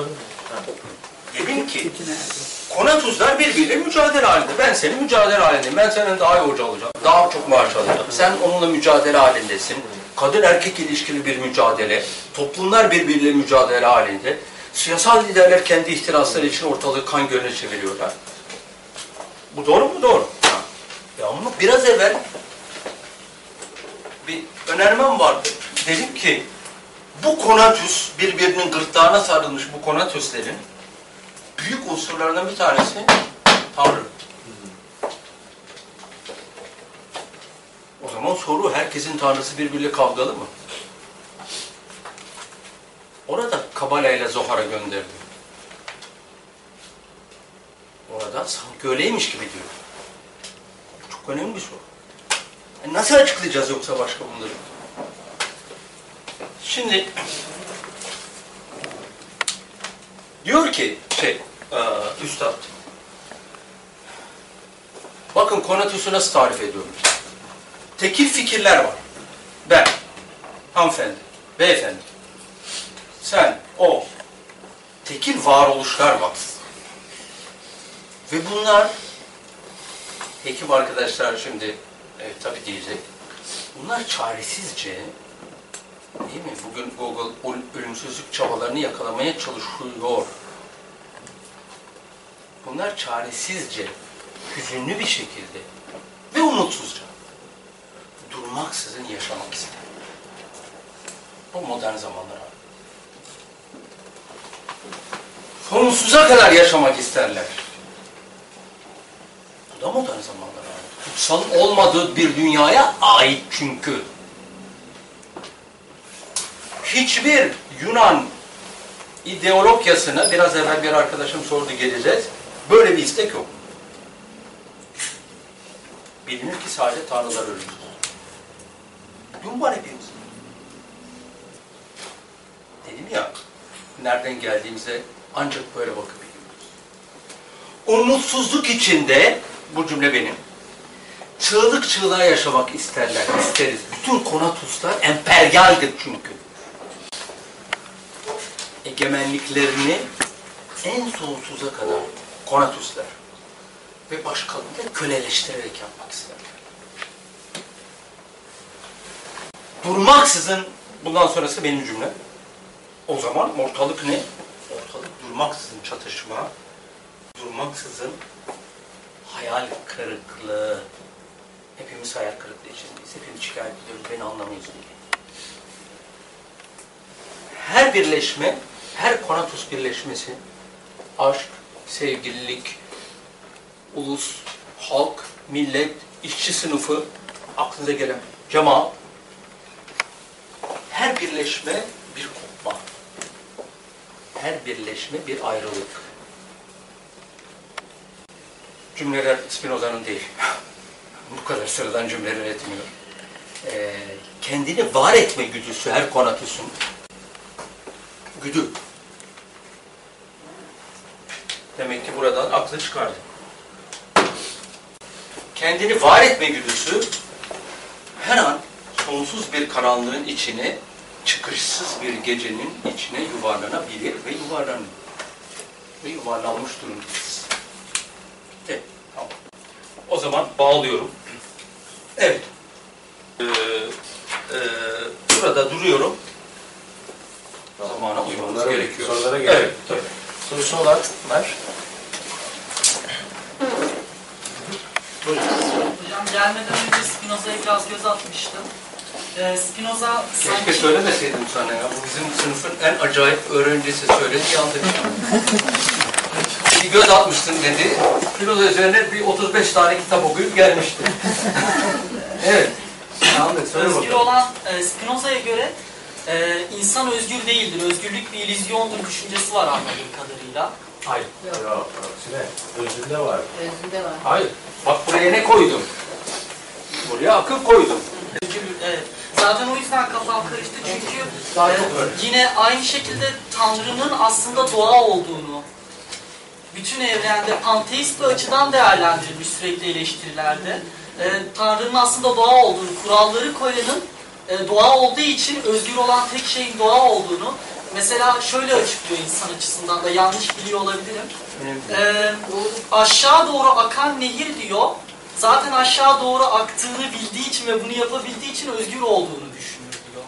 dedim ki Konatuzlar birbiriyle mücadele halinde. Ben senin mücadele halindeyim. Ben senin daha iyi hoca olacağım. Daha çok maaş alacağım. Sen onunla mücadele halindesin. Kadın erkek ilişkili bir mücadele. Toplumlar birbiriyle mücadele halinde. Siyasal liderler kendi ihtirasları için ortalığı kan gölüne çeviriyorlar. Bu doğru mu? Doğru. Ya ama biraz evvel bir önermem vardı. Dedim ki bu konatüs birbirinin gırtlağına sarılmış bu konatüslerin büyük unsurlarından bir tanesi Tanrı. O zaman soru herkesin Tanrısı birbiriyle kavgalı mı? Orada Kabala ile Zohar'a gönderdi. Orada sanki öyleymiş gibi diyor. Çok önemli bir soru. E nasıl açıklayacağız yoksa başka bunları? Şimdi diyor ki şey e, üstad bakın konatüsü nasıl tarif ediyorum. Tekil fikirler var. Ben, hanımefendi, beyefendi, sen, o. Tekil varoluşlar var. Ve bunlar hekim arkadaşlar şimdi evet, tabii diyecek. Bunlar çaresizce değil mi? Bugün Google ölümsüzlük çabalarını yakalamaya çalışıyor. Bunlar çaresizce, hüzünlü bir şekilde ve umutsuzca durmaksızın yaşamak ister. Bu modern zamanlar abi. Sonsuza kadar yaşamak isterler. Bu da modern zamanlar abi. kutsalın olmadığı bir dünyaya ait çünkü. Hiçbir Yunan ideolojisine, biraz evvel bir arkadaşım sordu geleceğiz, böyle bir istek yok. Bilinir ki sadece tanrılar ölümsüz. Dün var hepimiz. Dedim ya, nereden geldiğimize ancak böyle bakabiliyoruz. Umutsuzluk içinde, bu cümle benim, çığlık çığlığa yaşamak isterler, isteriz. Bütün konatuslar emperyaldir çünkü. Egemenliklerini en sonsuza kadar konatuslar ve başkalarını köleleştirerek yapmak isterler. Durmaksızın, bundan sonrası benim cümlem. O zaman ortalık ne? Ortalık durmaksızın çatışma, durmaksızın hayal kırıklığı. Hepimiz hayal kırıklığı içindeyiz. Hepimiz şikayet ediyoruz. Beni anlamayız diye. Her birleşme, her konatus birleşmesi, aşk, sevgililik, ulus, halk, millet, işçi sınıfı, aklınıza gelen cemaat, her birleşme bir kopma. Her birleşme bir ayrılık. Cümleler Spinoza'nın değil. Bu kadar sıradan cümleler etmiyor. Ee, kendini var etme güdüsü her konatusun. Güdü. Demek ki buradan aklı çıkardı. Kendini var etme güdüsü her an sonsuz bir karanlığın içine, çıkışsız bir gecenin içine yuvarlanabilir ve yuvarlanır. Ve yuvarlanmış durumdayız. Evet, tamam. O zaman bağlıyorum. Evet. Ee, e, burada duruyorum. Zamana uymamız gerekiyor. Sorulara gelelim. Evet, tabii. Sorusu olan var. Buyurun. Hocam gelmeden önce Spinoza'ya biraz göz atmıştım. Ee, Spinoza Keşke sanki... söylemeseydim sana ya. Bu bizim sınıfın en acayip öğrencisi söyledi yandık. Bir göz atmıştın dedi. Spinoza üzerine bir 35 tane kitap okuyup gelmişti. evet. Söyle Özgür bakalım. olan e, Spinoza'ya göre e, insan özgür değildir. Özgürlük bir illüzyondur düşüncesi var anladığım kadarıyla. Hayır. Yok, aksine özünde var. Özünde var. Hayır. Bak buraya ne koydum? Buraya akıl koydum. Evet. Zaten o yüzden kafam karıştı çünkü e, yine aynı şekilde Tanrı'nın aslında doğa olduğunu, bütün evrende panteist bir açıdan değerlendirilmiş sürekli eleştirilerde. E, Tanrı'nın aslında doğa olduğunu, kuralları koyanın e, doğa olduğu için özgür olan tek şeyin doğa olduğunu mesela şöyle açıklıyor insan açısından da yanlış biliyor olabilirim. Ee, aşağı doğru akan nehir diyor. Zaten aşağı doğru aktığını bildiği için ve bunu yapabildiği için özgür olduğunu düşünüyor diyor.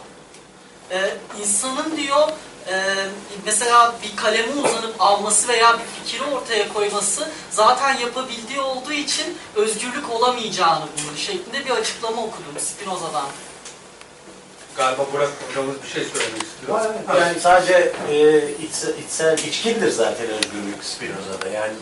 Ee, insanın diyor e, mesela bir kaleme uzanıp alması veya bir fikri ortaya koyması zaten yapabildiği olduğu için özgürlük olamayacağını bulur şeklinde bir açıklama okudum Spinoza'dan. Galiba Burak hocamız bir şey söylemek istiyor. Ha. Yani sadece e, içsel, içsel içkindir zaten özgürlük Spinoza'da. Yani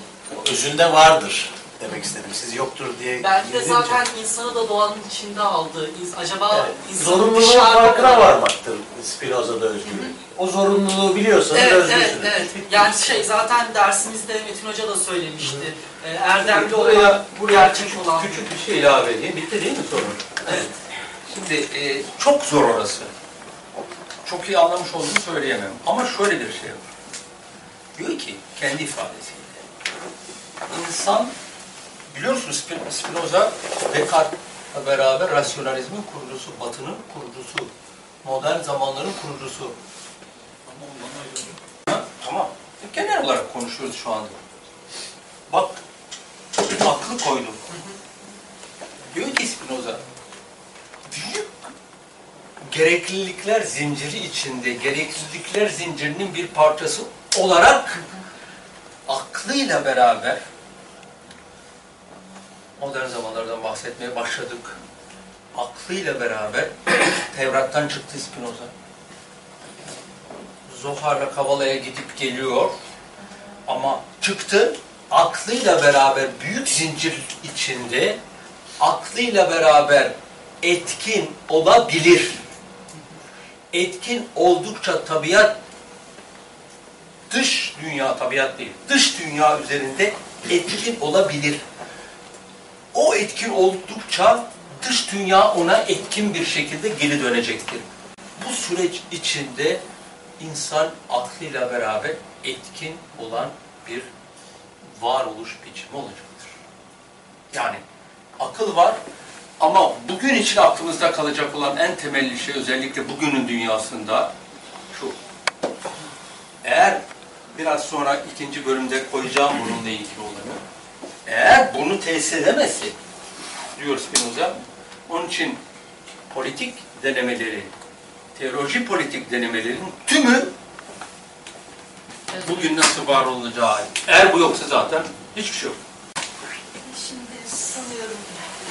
özünde vardır demek istedim. Siz yoktur diye Belki de girdince- zaten insanı da doğanın içinde aldı. İns- Acaba Evet, insanın zorunluluğun dışarıda farkına varmaktır Spinoza'da özgürlük. O zorunluluğu biliyorsanız Evet, özgürsünüz. evet, evet. Yani şey zaten dersimizde Metin Hoca da söylemişti. Ee, Erdemli Buraya, olan, buraya gerçek küçük, olan. küçük bir şey ilave edeyim. Bitti değil mi sorun? Evet. Şimdi e, çok zor orası. Çok iyi anlamış olduğumu söyleyemem. Ama şöyle bir şey var. Diyor ki kendi ifadesiyle. İnsan biliyorsunuz Spin- Spinoza Descartes'le beraber rasyonalizmin kurucusu, batının kurucusu, modern zamanların kurucusu. Ha, tamam. Genel olarak konuşuyoruz şu anda. Bak, aklı koydum. Diyor ki Spinoza, büyük gereklilikler zinciri içinde, gereksizlikler zincirinin bir parçası olarak aklıyla beraber modern zamanlardan bahsetmeye başladık. Aklıyla beraber Tevrat'tan çıktı Spinoza. Zohar'la Kavala'ya gidip geliyor ama çıktı aklıyla beraber büyük zincir içinde aklıyla beraber etkin olabilir. Etkin oldukça tabiat dış dünya tabiat değil, dış dünya üzerinde etkin olabilir. O etkin oldukça dış dünya ona etkin bir şekilde geri dönecektir. Bu süreç içinde insan aklıyla beraber etkin olan bir varoluş biçimi olacaktır. Yani akıl var ama bugün için aklımızda kalacak olan en temelli şey özellikle bugünün dünyasında şu. Eğer biraz sonra ikinci bölümde koyacağım bununla ilgili olanı. Eğer bunu tesis edemezsek diyor Spinoza. Onun için politik denemeleri, teoloji politik denemelerin tümü bugün nasıl var olacağı. Eğer bu yoksa zaten hiçbir şey yok. Şimdi sanıyorum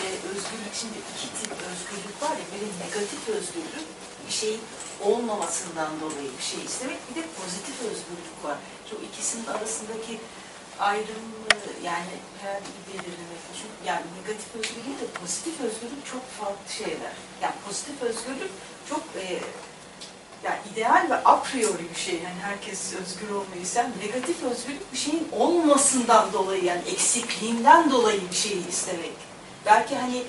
e, özgürlük şimdi iki tip özgürlük var ya biri negatif özgürlük bir şeyin olmamasından dolayı bir şey istemek bir de pozitif özgürlük var. Şu ikisinin arasındaki ayrımı yani herhalde bir belirlemek çünkü yani negatif özgürlük de pozitif özgürlük çok farklı şeyler. Yani pozitif özgürlük çok e, yani ideal ve a priori bir şey. Yani herkes özgür olmayı ister. Negatif özgürlük bir şeyin olmasından dolayı yani eksikliğinden dolayı bir şeyi istemek. Belki hani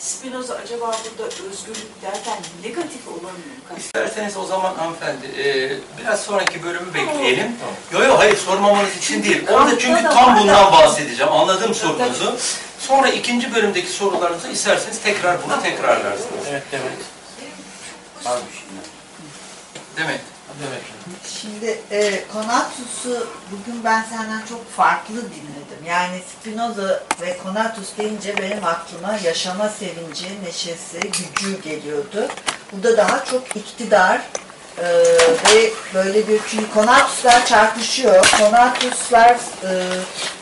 Spinoza acaba burada özgürlük derken negatif olanı mı? İsterseniz o zaman hanımefendi e, biraz sonraki bölümü bekleyelim. Yok yok hayır sormamanız için değil. Orada çünkü tam bundan bahsedeceğim. Anladım sorunuzu. Sonra ikinci bölümdeki sorularınızı isterseniz tekrar bunu tekrarlarsınız. Evet demek. Var bir şey. Demek. Şimdi e, Konatus'u bugün ben senden çok farklı dinledim. Yani Spinoza ve Konatus deyince benim aklıma yaşama sevinci, neşesi, gücü geliyordu. Burada daha çok iktidar e, ve böyle bir çünkü Konatuslar çarpışıyor. Konatuslar e,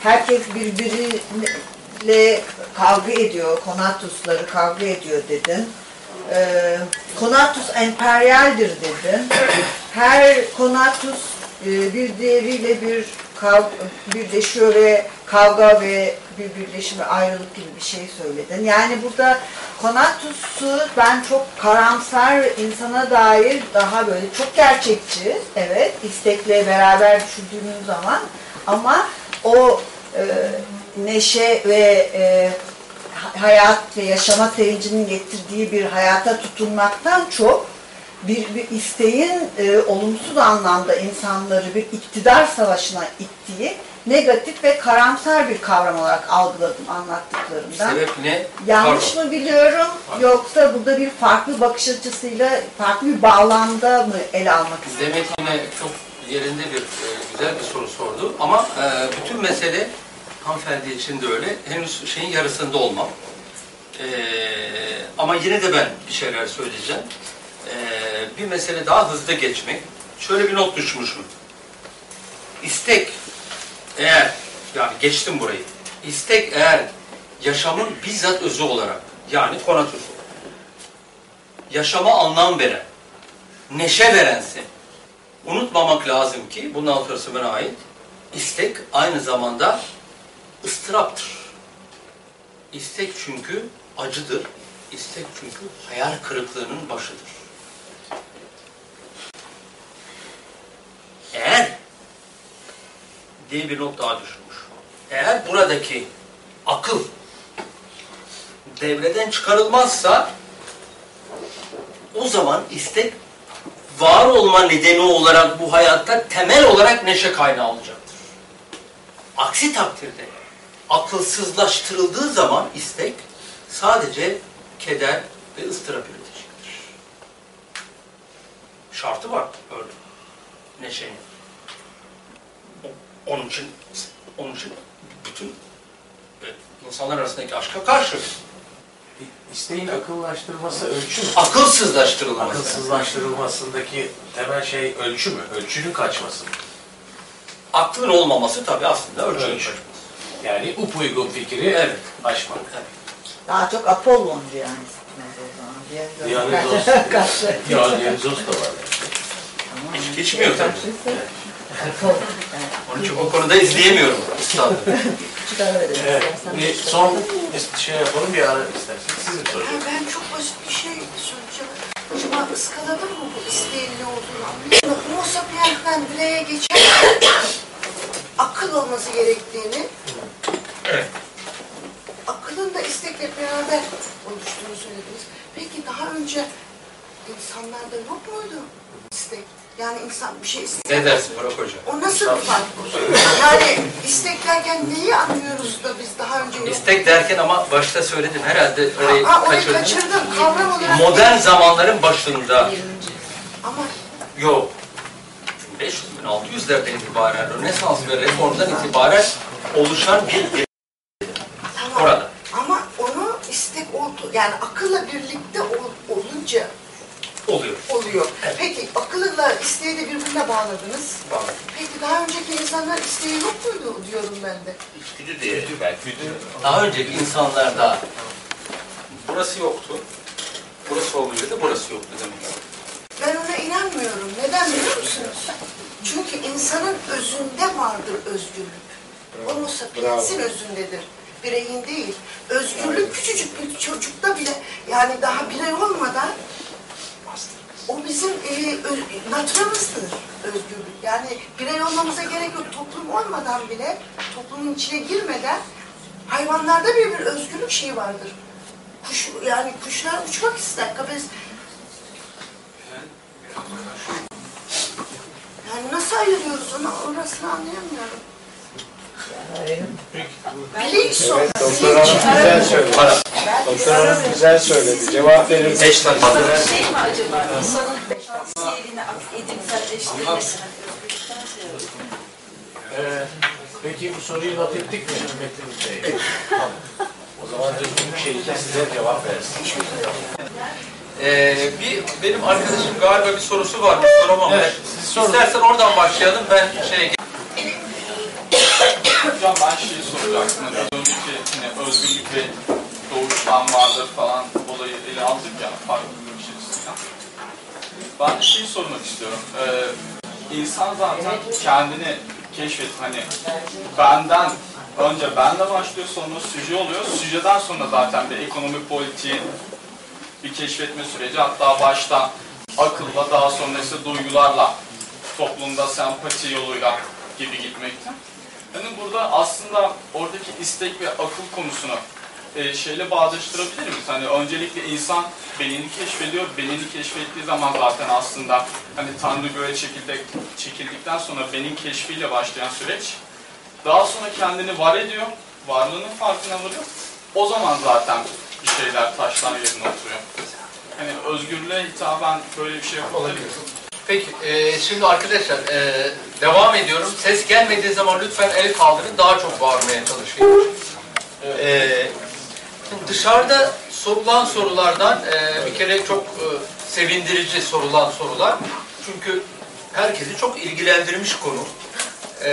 herkes birbiriyle kavga ediyor. Konatusları kavga ediyor dedin. E, Konatus emperyaldir dedin. Her Konatus e, bir diğeriyle bir kav birleşiyor ve kavga ve bir birleşim ve ayrılık gibi bir şey söyledin. Yani burada Konatus'u ben çok karamsar insana dair daha böyle çok gerçekçi, evet istekle beraber düşündüğümüz zaman ama o e, neşe ve e, hayat ve yaşama sevincinin getirdiği bir hayata tutunmaktan çok bir, bir isteğin e, olumsuz anlamda insanları bir iktidar savaşına ittiği negatif ve karamsar bir kavram olarak algıladım anlattıklarımdan. Sebep ne? Yanlış Pardon. mı biliyorum yoksa burada bir farklı bakış açısıyla farklı bir bağlamda mı ele almak istedim? Demet yine çok yerinde bir e, güzel bir soru sordu ama e, bütün mesele hanımefendi için de öyle. Henüz şeyin yarısında olmam. E, ama yine de ben bir şeyler söyleyeceğim. E, bir mesele daha hızlı geçmek. Şöyle bir not düşmüşüm. İstek eğer yani geçtim burayı. İstek eğer yaşamın bizzat özü olarak yani konatus yaşama anlam veren, neşe verense unutmamak lazım ki bundan sonrası bana ait istek aynı zamanda ıstıraptır. İstek çünkü acıdır. İstek çünkü hayal kırıklığının başıdır. Eğer diye bir not daha düşürmüş. Eğer buradaki akıl devreden çıkarılmazsa o zaman istek var olma nedeni olarak bu hayatta temel olarak neşe kaynağı olacaktır. Aksi takdirde akılsızlaştırıldığı zaman istek sadece keder ve ıstırap üretecektir. Şartı var öyle. Neşenin. Onun için onun için bütün e, insanlar arasındaki aşka karşı İsteğin akıllaştırması ölçü mü? akılsızlaştırılması. Akılsızlaştırılmasındaki temel şey ölçü mü? Ölçünün kaçması mı? Aklın olmaması tabii aslında ölçünün Ölçü. kaçması. Yani upuygun fikri Evet. aşmak. Daha çok Apolloncu yani. Ya Dionysos da var. Tamam. Hiç geçmiyor tabii. Apollon. Evet. Onun için o konuda izleyemiyorum üstadım. Evet, bir son şey yapalım bir ara isterseniz. Sizin Ya sorunuz. ben çok basit bir şey söyleyeceğim. Acaba ıskaladım mı bu isteğin ne olduğunu anlayamadım. Homo sapiens'ten bireye geçerken akıl olması gerektiğini, akılın da istekle beraber oluştuğunu söylediniz. Peki daha önce insanlarda yok muydu istek? Yani insan bir şey ister. Ne dersin Burak Hoca? O nasıl bir fark? Yani istek derken neyi anlıyoruz da biz daha önce yok? İstek derken ama başta söyledim herhalde orayı Ha, orayı kaçırdın. kaçırdım. Kavram olarak. Modern zamanların başında Ama yok. 500 bin 600'lerden itibaren Rönesans ve Reform'dan itibaren oluşan bir Tamam. Orada. Ama onu istek oldu. Yani akılla birlikte ol- olunca oluyor. oluyor. Peki akılla isteği de birbirine bağladınız. Bağladım. Peki daha önceki insanlar isteği yok muydu diyorum ben de. Güdü diye belki. Daha önceki insanlarda burası yoktu. Burası oluyordu, burası yoktu demek. İnanmıyorum. Neden biliyor musunuz? Çünkü insanın özünde vardır özgürlük. Homo sapiens'in özündedir. Bireyin değil. Özgürlük küçücük bir çocukta bile yani daha birey olmadan o bizim e, ö- naturalımızdır özgürlük. Yani birey olmamıza gerek yok. Toplum olmadan bile, toplumun içine girmeden hayvanlarda bir bir özgürlük şeyi vardır. Kuş, yani kuşlar uçmak ister. Kafes Yani nasıl ayırıyoruz onu orasını anlayamıyorum. Bilinç. Evet, doktor hanım güzel söyledi. Doktor hanım güzel söyledi. Cevap verir? Beş tane Şey mi acaba insanın özgürlükten sebep? Ee, peki bu soruyu not ettik mi Metin Bey? Tamam. O zaman düzgün bir şekilde size cevap versin. Ee, bir benim arkadaşım galiba bir sorusu varmış soramamış. Evet. İstersen oradan başlayalım. Ben şey Hocam ben şeyi soracaktım. Az önceki hani özgürlük ve doğuştan vardır falan olayı ele aldık ya farklı bir bakış açısından. Ben de şeyi sormak istiyorum. Ee, insan zaten kendini keşfet hani benden önce benle başlıyor sonra süje oluyor. Süjeden sonra zaten bir ekonomi politiği bir keşfetme süreci hatta başta akılla daha sonra ise duygularla toplumda sempati yoluyla gibi gitmekte. Yani burada aslında oradaki istek ve akıl konusunu e, şeyle bağdaştırabilir miyiz? Hani öncelikle insan benini keşfediyor. Benini keşfettiği zaman zaten aslında hani Tanrı göğe çekildi, çekildikten sonra benin keşfiyle başlayan süreç daha sonra kendini var ediyor. Varlığının farkına varıyor. O zaman zaten bir şeyler taştan yerine oturuyor. Hani özgürlüğe hitaben böyle bir şey miyiz? Peki, e, şimdi arkadaşlar e, devam ediyorum. Ses gelmediği zaman lütfen el kaldırın. Daha çok bağırmaya çalışayım. E, şimdi dışarıda sorulan sorulardan e, bir kere çok e, sevindirici sorulan sorular. Çünkü herkesi çok ilgilendirmiş konu. E,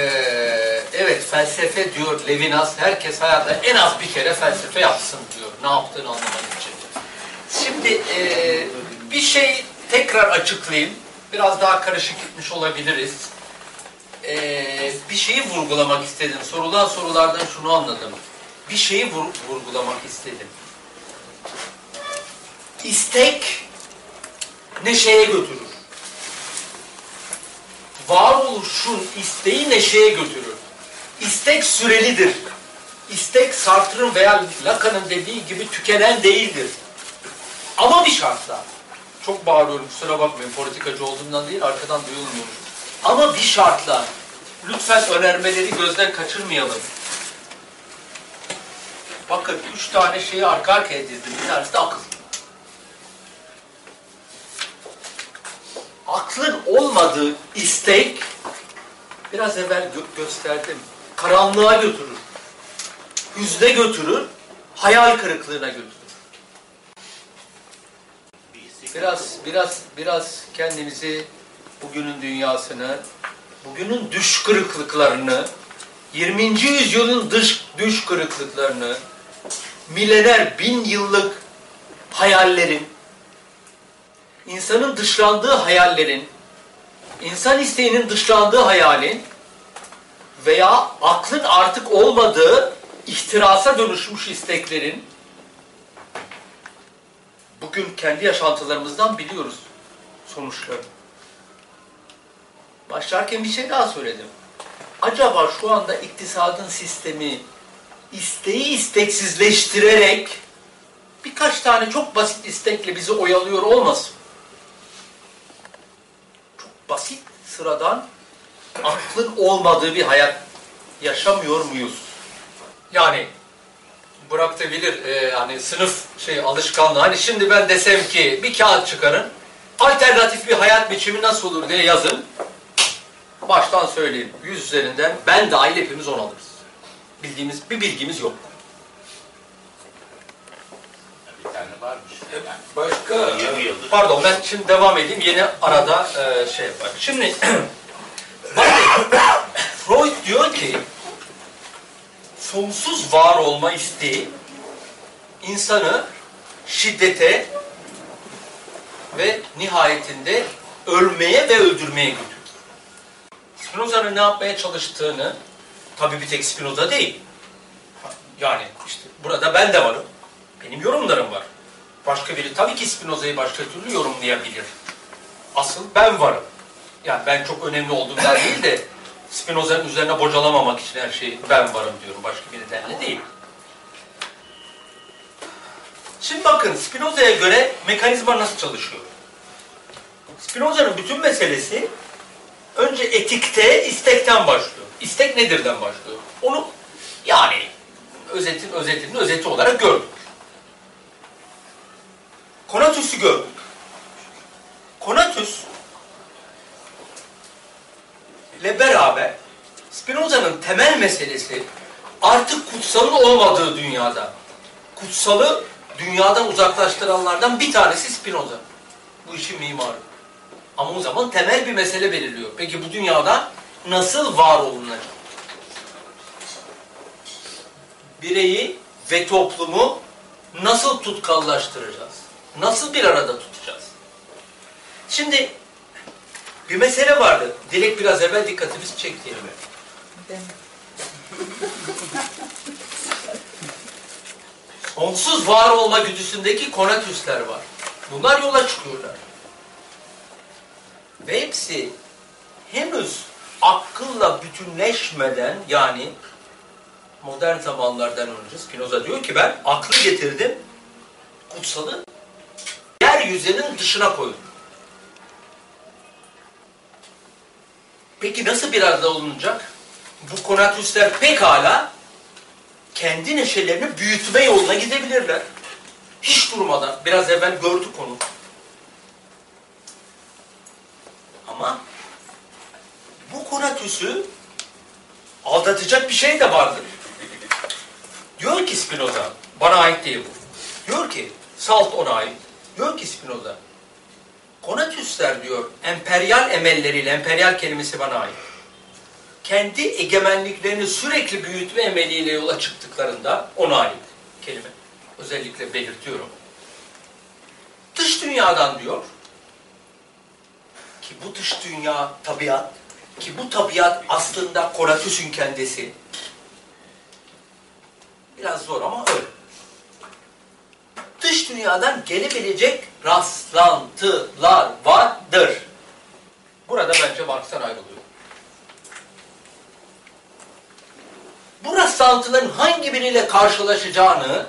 evet felsefe diyor Levinas. Herkes hayatta en az bir kere felsefe yapsın diyor. Ne yaptığını anlamak için. Şimdi e, bir şey tekrar açıklayayım. Biraz daha karışık gitmiş olabiliriz. E, bir şeyi vurgulamak istedim. Sorulan sorulardan şunu anladım. Bir şeyi vur- vurgulamak istedim. İstek neşeye götürür. Varoluşun isteği neşeye götürür. İstek sürelidir. İstek Sartre'ın veya Lacan'ın dediği gibi tükenen değildir. Ama bir şartla. Çok bağırıyorum kusura bakmayın politikacı olduğumdan değil arkadan duyulmuyor. Ama bir şartla. Lütfen önermeleri gözden kaçırmayalım. Bakın üç tane şeyi arka arkaya dizdim. Bir tanesi de akıl. Aklın olmadığı istek biraz evvel gö- gösterdim. Karanlığa götürür. Hüzne götürür. Hayal kırıklığına götürür. Biraz biraz biraz kendimizi bugünün dünyasını, bugünün düş kırıklıklarını, 20. yüzyılın dış düş kırıklıklarını, milener, bin yıllık hayallerin, insanın dışlandığı hayallerin, insan isteğinin dışlandığı hayalin veya aklın artık olmadığı ihtirasa dönüşmüş isteklerin bugün kendi yaşantılarımızdan biliyoruz sonuçlarını. Başlarken bir şey daha söyledim. Acaba şu anda iktisadın sistemi isteği isteksizleştirerek birkaç tane çok basit istekle bizi oyalıyor olmasın? Basit, sıradan, aklın olmadığı bir hayat yaşamıyor muyuz? Yani Burak da bilir e, hani sınıf şey alışkanlığı. Hani şimdi ben desem ki bir kağıt çıkarın, alternatif bir hayat biçimi nasıl olur diye yazın. Baştan söyleyeyim, yüz üzerinden ben dahil hepimiz on alırız. Bildiğimiz bir bilgimiz yok. Bir tane varmış. Başka 20 yıldır. Pardon ben şimdi devam edeyim. Yeni arada e, şey yapar. Şimdi Freud diyor ki sonsuz var olma isteği insanı şiddete ve nihayetinde ölmeye ve öldürmeye götürür. Spinoza'nın ne yapmaya çalıştığını tabii bir tek Spinoza değil. Yani işte burada ben de varım. Benim yorumlarım var. Başka biri tabii ki Spinoza'yı başka türlü yorumlayabilir. Asıl ben varım. Yani ben çok önemli olduğumdan değil de Spinoza'nın üzerine bocalamamak için her şeyi ben varım diyorum. Başka bir nedenle değil. Şimdi bakın Spinoza'ya göre mekanizma nasıl çalışıyor? Spinoza'nın bütün meselesi önce etikte istekten başlıyor. İstek nedirden başlıyor? Onu yani özetin özetinin özeti olarak gördük. Konatus'u gördük. Konatus ile beraber Spinoza'nın temel meselesi artık kutsalın olmadığı dünyada. Kutsalı dünyadan uzaklaştıranlardan bir tanesi Spinoza. Bu işin mimarı. Ama o zaman temel bir mesele belirliyor. Peki bu dünyada nasıl var olunacak? Bireyi ve toplumu nasıl tutkallaştıracağız? Nasıl bir arada tutacağız? Şimdi bir mesele vardı. Dilek biraz evvel dikkatimizi çekti. Sonsuz var olma güdüsündeki konatüsler var. Bunlar yola çıkıyorlar. Ve hepsi henüz akılla bütünleşmeden yani modern zamanlardan önce Spinoza diyor ki ben aklı getirdim, kutsalı yeryüzünün dışına koydum. Peki nasıl bir arada olunacak? Bu konatüsler pekala kendi neşelerini büyütme yoluna gidebilirler. Hiç durmadan. Biraz evvel gördük onu. Ama bu konatüsü aldatacak bir şey de vardır. Diyor ki Spinoza, bana ait değil bu. Diyor ki, Salt ona ait. Diyor ki Spinoza, Konatüsler diyor, emperyal emelleriyle, emperyal kelimesi bana ait. Kendi egemenliklerini sürekli büyütme emeliyle yola çıktıklarında ona ait kelime. Özellikle belirtiyorum. Dış dünyadan diyor ki bu dış dünya tabiat ki bu tabiat aslında Konatüs'ün kendisi. Biraz zor ama öyle. Dış dünyadan gelebilecek rastlantılar vardır. Burada bence Marx'tan ayrılıyor. Bu rastlantıların hangi biriyle karşılaşacağını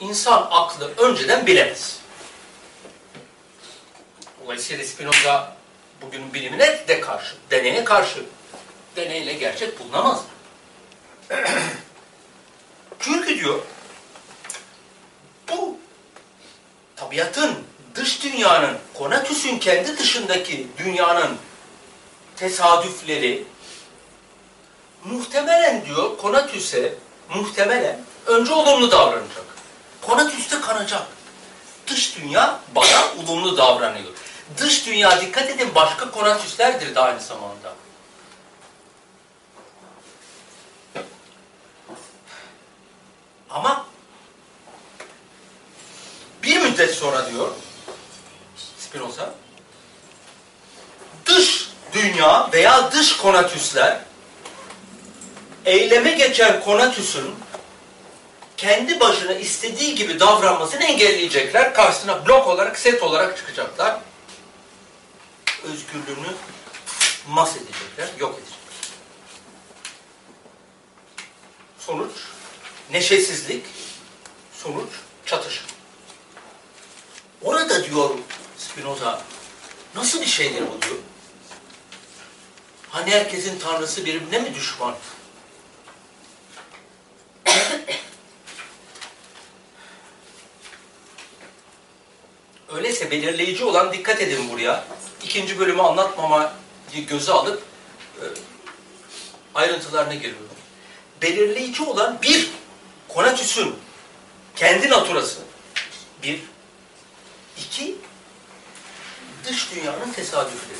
insan aklı önceden bilemez. Dolayısıyla Spinoza bugünün bilimine de karşı, deneye karşı. Deneyle gerçek bulunamaz. Çünkü diyor, bu tabiatın, dış dünyanın, konatüsün kendi dışındaki dünyanın tesadüfleri muhtemelen diyor konatüse muhtemelen önce olumlu davranacak. Konatüste kanacak. Dış dünya bana olumlu davranıyor. Dış dünya dikkat edin başka konatüslerdir de aynı zamanda. Ama bir müddet sonra diyor Spinoza dış dünya veya dış konatüsler eyleme geçen konatüsün kendi başına istediği gibi davranmasını engelleyecekler. Karşısına blok olarak, set olarak çıkacaklar. Özgürlüğünü mas edecekler, yok edecekler. Sonuç neşesizlik, sonuç çatışma. Orada diyor Spinoza, nasıl bir şeydir bu diyor. Hani herkesin tanrısı birbirine mi düşman? Öyleyse belirleyici olan dikkat edin buraya. İkinci bölümü anlatmamayı göze alıp e, ayrıntılarına giriyorum. Belirleyici olan bir, Konatüs'ün kendi naturası. Bir. İki dış dünyanın tesadüfleri.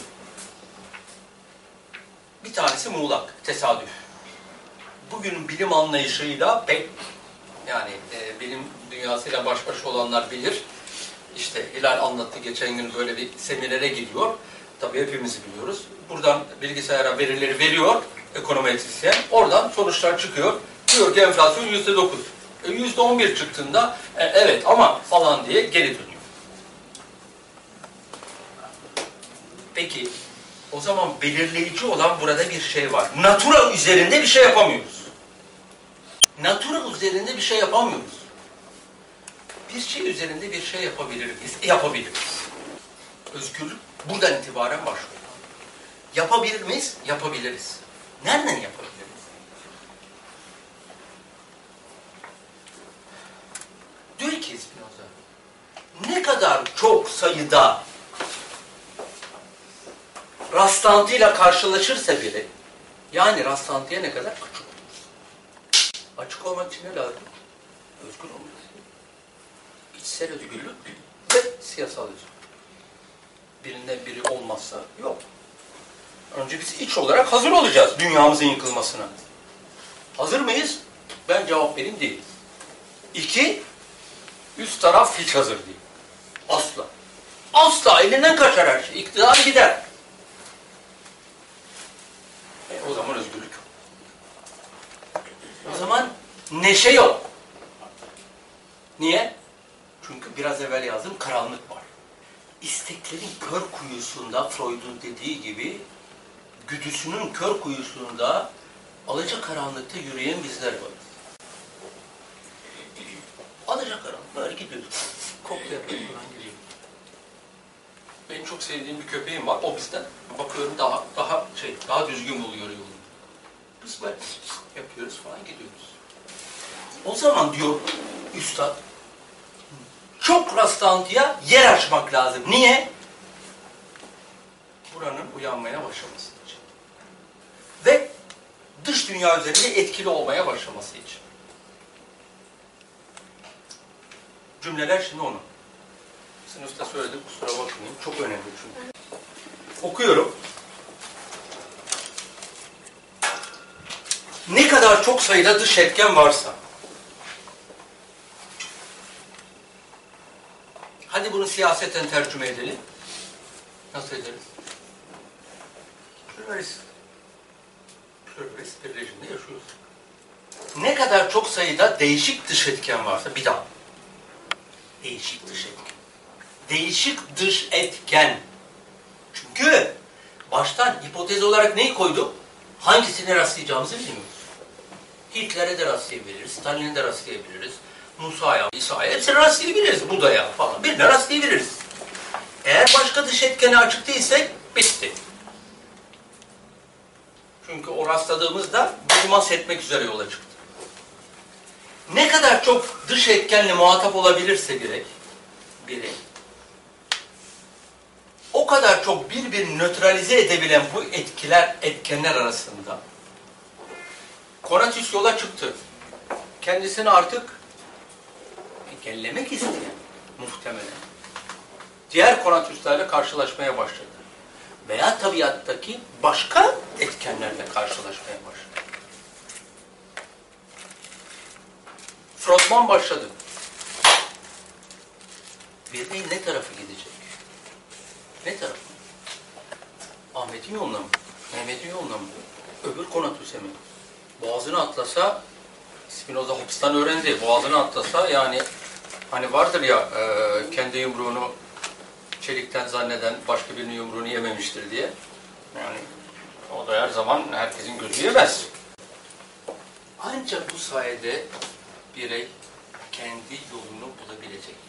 Bir tanesi muğlak, tesadüf. Bugünün bilim anlayışıyla pek yani e, bilim dünyasıyla baş başa olanlar bilir. İşte Hilal anlattı geçen gün böyle bir seminere gidiyor. Tabii hepimiz biliyoruz. Buradan bilgisayara verileri veriyor ekonometrisyen. Oradan sonuçlar çıkıyor. Diyor ki enflasyon yüzde dokuz. E, Yüzde on bir çıktığında e, evet ama falan diye geri dönüyor. Peki o zaman belirleyici olan burada bir şey var. Natura üzerinde bir şey yapamıyoruz. Natura üzerinde bir şey yapamıyoruz. Bir şey üzerinde bir şey yapabiliriz. Yapabiliriz. Özgürlük buradan itibaren başlıyor. Yapabilir miyiz? Yapabiliriz. Nereden yapabiliriz? Diyor ki Spinoza, ne kadar çok sayıda rastlantıyla karşılaşırsa biri, yani rastlantıya ne kadar küçük olur. Açık olmak için ne lazım? Özgür olmak. İçsel özgürlük ve siyasal özgürlük. Birinden biri olmazsa yok. Önce biz iç olarak hazır olacağız dünyamızın yıkılmasına. Hazır mıyız? Ben cevap vereyim değil. İki, üst taraf hiç hazır değil. Asla. Asla elinden kaçar her şey. İktidar gider. E, o zaman özgürlük yok. O zaman neşe yok. Niye? Çünkü biraz evvel yazdım karanlık var. İsteklerin kör kuyusunda Freud'un dediği gibi güdüsünün kör kuyusunda alaca karanlıkta yürüyen bizler var. Alaca karanlık böyle gidiyoruz. Koklayarak. Benim çok sevdiğim bir köpeğim var. O bizden. Bakıyorum daha daha şey daha düzgün buluyor yolunu. Biz böyle yapıyoruz falan gidiyoruz. O zaman diyor üstad çok rastlantıya yer açmak lazım. Niye? Buranın uyanmaya başlaması için. Ve dış dünya üzerinde etkili olmaya başlaması için. Cümleler şimdi onu. Sınıfta söyledim kusura bakmayın. Çok önemli çünkü. Okuyorum. Ne kadar çok sayıda dış etken varsa Hadi bunu siyaseten tercüme edelim. Nasıl ederiz? Pluralist. Pluralist bir rejimde yaşıyoruz. Ne kadar çok sayıda değişik dış etken varsa, bir daha. Değişik dış etken. Değişik dış etken. Çünkü baştan hipotez olarak neyi koyduk? Hangisine rastlayacağımızı bilmiyoruz. Hitler'e de rastlayabiliriz, Stalin'e de rastlayabiliriz, Musa'ya, İsa'ya hepsine rastlayabiliriz. Buda'ya falan. Birine rastlayabiliriz. Eğer başka dış etkeni açık değilsek bitti. Çünkü o rastladığımızda bulmaz etmek üzere yola çıktı. Ne kadar çok dış etkenle muhatap olabilirse birey, o kadar çok birbirini nötralize edebilen bu etkiler, etkenler arasında Konatüs yola çıktı. Kendisini artık engellemek isteyen muhtemelen diğer konatüslerle karşılaşmaya başladı. Veya tabiattaki başka etkenlerle karşılaşmaya başladı. Frotman başladı. Birey ne tarafa gidecek? Ne tarafa? Ahmet'in yoluna mı? Mehmet'in yoluna mı? Öbür konatüse mi? Boğazını atlasa Spinoza Hobbes'tan öğrendi. Boğazını atlasa yani hani vardır ya e, kendi yumruğunu çelikten zanneden başka birinin yumruğunu yememiştir diye. Yani o da her zaman herkesin gözü yemez. Ancak bu sayede birey kendi yolunu bulabilecektir.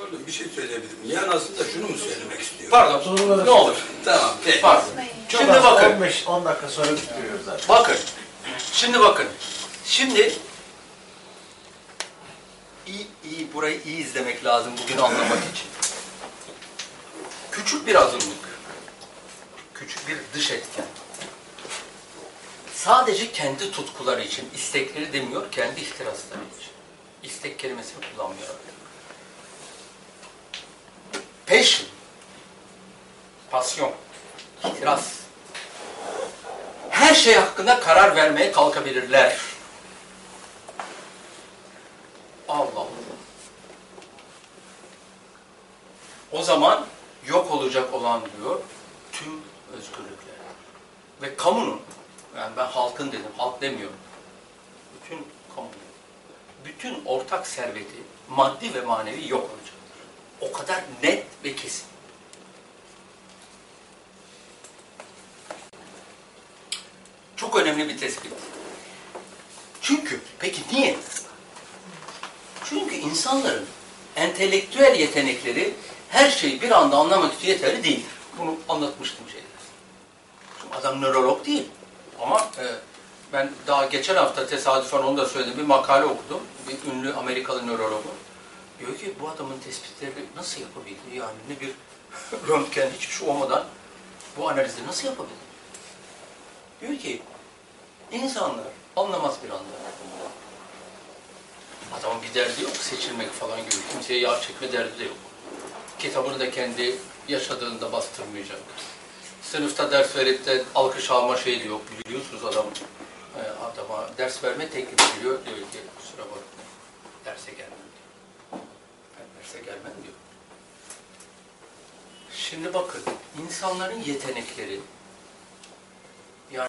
Pardon bir şey söyleyebilir miyim? Yani aslında şunu mu söylemek istiyor? Pardon, ne olur. Tamam peki. Pardon. Çok Şimdi az, bakın. 15 10 dakika sonra bitiriyoruz zaten. Bakın. Şimdi bakın. Şimdi iyi, iyi, burayı iyi izlemek lazım bugün anlamak için. Küçük bir azınlık. Küçük bir dış etken. Sadece kendi tutkuları için, istekleri demiyor, kendi ihtirasları için. İstek kelimesini kullanmıyor. Passion. Pasyon. İhtiras her şey hakkında karar vermeye kalkabilirler. Allah Allah. O zaman yok olacak olan diyor tüm özgürlükler. Ve kamunun, yani ben halkın dedim, halk demiyorum. Bütün kamunun, bütün ortak serveti, maddi ve manevi yok olacaktır. O kadar net ve kesin. Çok önemli bir tespit. Çünkü, peki niye? Çünkü insanların entelektüel yetenekleri her şeyi bir anda anlamak için yeterli değildir. Bunu anlatmıştım şeyler. Şimdi adam nörolog değil. Ama e, ben daha geçen hafta tesadüfen onu da söyledim. Bir makale okudum. Bir ünlü Amerikalı nörologu. Diyor ki bu adamın tespitleri nasıl yapabildi? Yani ne bir röntgen hiçbir şey olmadan bu analizi nasıl yapabildi? Diyor ki insanlar anlamaz bir anda. Adamın bir derdi yok, seçilmek falan gibi. Kimseye yağ çekme derdi de yok. Kitabını da kendi yaşadığında bastırmayacak. Sınıfta ders verip de alkış alma şeyi de yok. Biliyorsunuz adam e, adama ders verme teklif ediyor. Diyor ki kusura bakma derse. Ben derse gelmem diyor. Şimdi bakın insanların yetenekleri yani,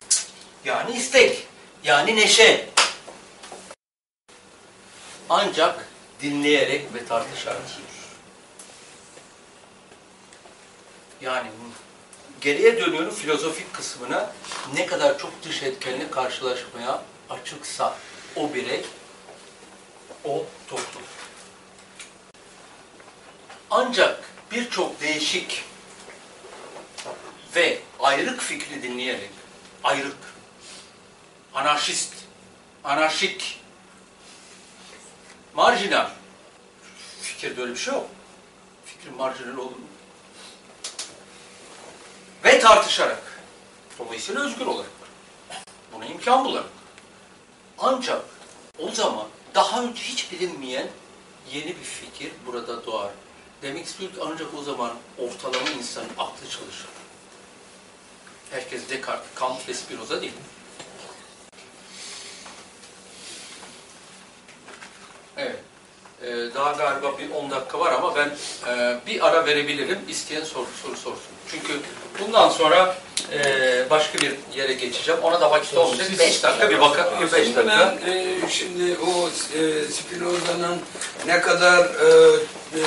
yani istek, yani neşe. Ancak dinleyerek ve tartışarak. Yani geriye dönüyorum filozofik kısmına. Ne kadar çok dış etkenle karşılaşmaya açıksa o birey, o toplum. Ancak birçok değişik ve ayrık fikri dinleyerek, ayrık, anarşist, anarşik, marjinal, fikirde öyle bir şey yok. Fikrin marjinal olur mu? Ve tartışarak, dolayısıyla özgür olarak, buna imkan bularak. Ancak o zaman daha önce hiç bilinmeyen yeni bir fikir burada doğar. Demek istiyor ki ancak o zaman ortalama insanın aklı çalışır. Herkes Descartes, Kant ve Spinoza değil. Evet. Ee, daha galiba bir 10 dakika var ama ben e, bir ara verebilirim. İsteyen soru, soru sorsun. Çünkü bundan sonra e, başka bir yere geçeceğim. Ona da vakit olmayacak. 5 dakika bir bakın. 5 Şimdi dakika. ben e, şimdi o e, Spinoza'nın ne kadar e, e,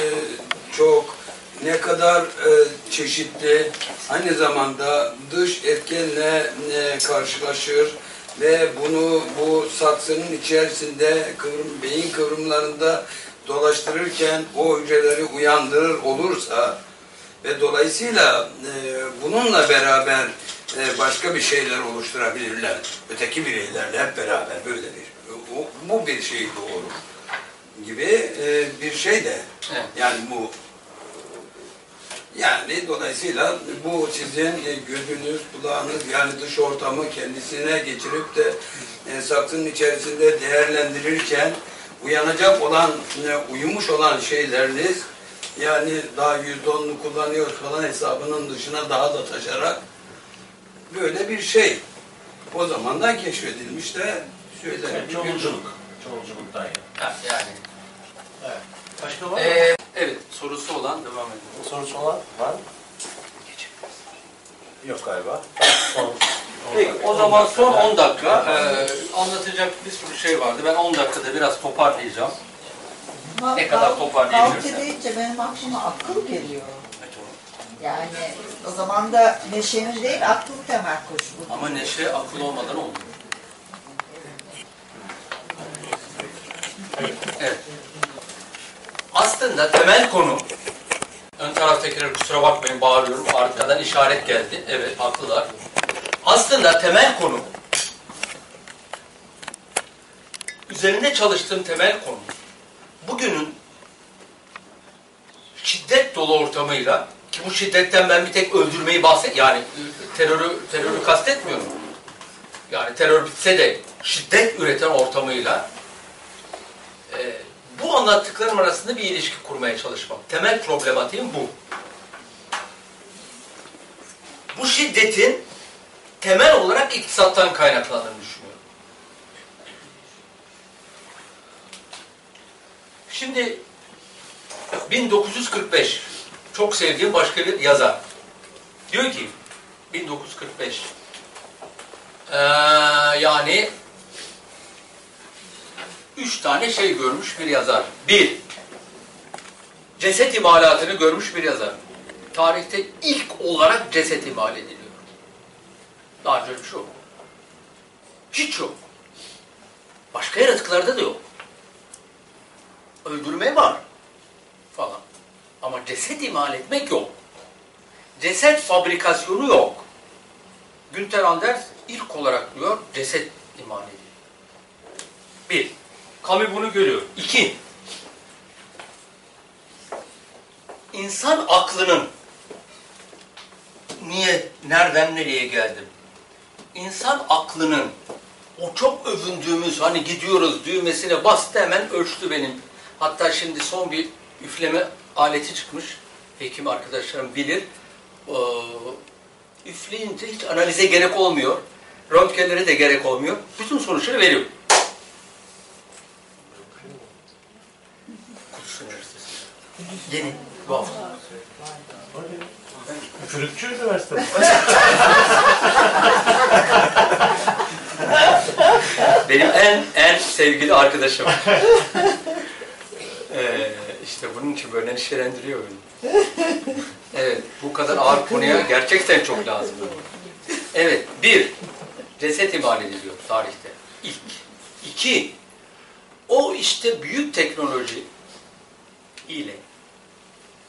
çok, ne kadar e, çeşitli, aynı zamanda dış etkenle e, karşılaşır ve bunu bu saksının içerisinde kıvrım, beyin kıvrımlarında dolaştırırken o hücreleri uyandırır olursa ve dolayısıyla e, bununla beraber e, başka bir şeyler oluşturabilirler. Öteki bireylerle hep beraber böyle bir. O, bu bir şey doğru gibi e, bir şey de Evet. yani bu yani dolayısıyla bu sizin e, gözünüz, kulağınız yani dış ortamı kendisine geçirip de e, saksının içerisinde değerlendirirken uyanacak olan, e, uyumuş olan şeyleriniz yani daha yüzde onunu kullanıyoruz falan hesabının dışına daha da taşarak böyle bir şey. O zamandan keşfedilmiş de söylenmiş. Çoğulculuk. Çoğulculuktan yani. Ha, yani. Evet. Başka var mı? Ee, evet, sorusu olan devam edelim. Sorusu olan var mı? Yok galiba. Son Peki o zaman son 10 dakika e, anlatacak bir sürü şey vardı. Ben 10 dakikada biraz toparlayacağım. Ama Ne kadar kav- toparlayabilirsen. Kavga deyince benim aklıma akıl geliyor. Yani o zaman da neşenin değil aklın temel koşulu. Ama neşe akıl olmadan olmuyor. Evet. Aslında temel konu ön taraftakiler kusura bakmayın bağırıyorum. Arkadan işaret geldi. Evet haklılar. Aslında temel konu üzerinde çalıştığım temel konu bugünün şiddet dolu ortamıyla ki bu şiddetten ben bir tek öldürmeyi bahset yani terörü terörü kastetmiyorum. Yani terör bitse de şiddet üreten ortamıyla e, bu anlattıklarım arasında bir ilişki kurmaya çalışmak. Temel problematiğim bu. Bu şiddetin temel olarak iktisattan kaynaklandığını düşünüyorum. Şimdi 1945 çok sevdiğim başka bir yazar. Diyor ki 1945 ee, yani üç tane şey görmüş bir yazar. Bir, ceset imalatını görmüş bir yazar. Tarihte ilk olarak ceset imal ediliyor. Daha önce bir şey yok. Hiç yok. Başka yaratıklarda da yok. Öldürme var falan. Ama ceset imal etmek yok. Ceset fabrikasyonu yok. Günter Anders ilk olarak diyor ceset imal ediyor. Bir, Kami bunu görüyor. İki, insan aklının niye, nereden nereye geldim? İnsan aklının o çok övündüğümüz hani gidiyoruz düğmesine bastı hemen ölçtü benim. Hatta şimdi son bir üfleme aleti çıkmış. Hekim arkadaşlarım bilir. Ee, üfleyince hiç analize gerek olmuyor. Röntgenlere de gerek olmuyor. Bütün sonuçları veriyor. Yeni. Bu hafta. Üfürükçü üniversite. Benim en en sevgili arkadaşım. ee, işte bunun için böyle endişelendiriyor beni. Evet, bu kadar ağır konuya gerçekten çok lazım. Evet, bir, ceset imal ediliyor tarihte. İlk. İki, o işte büyük teknoloji ile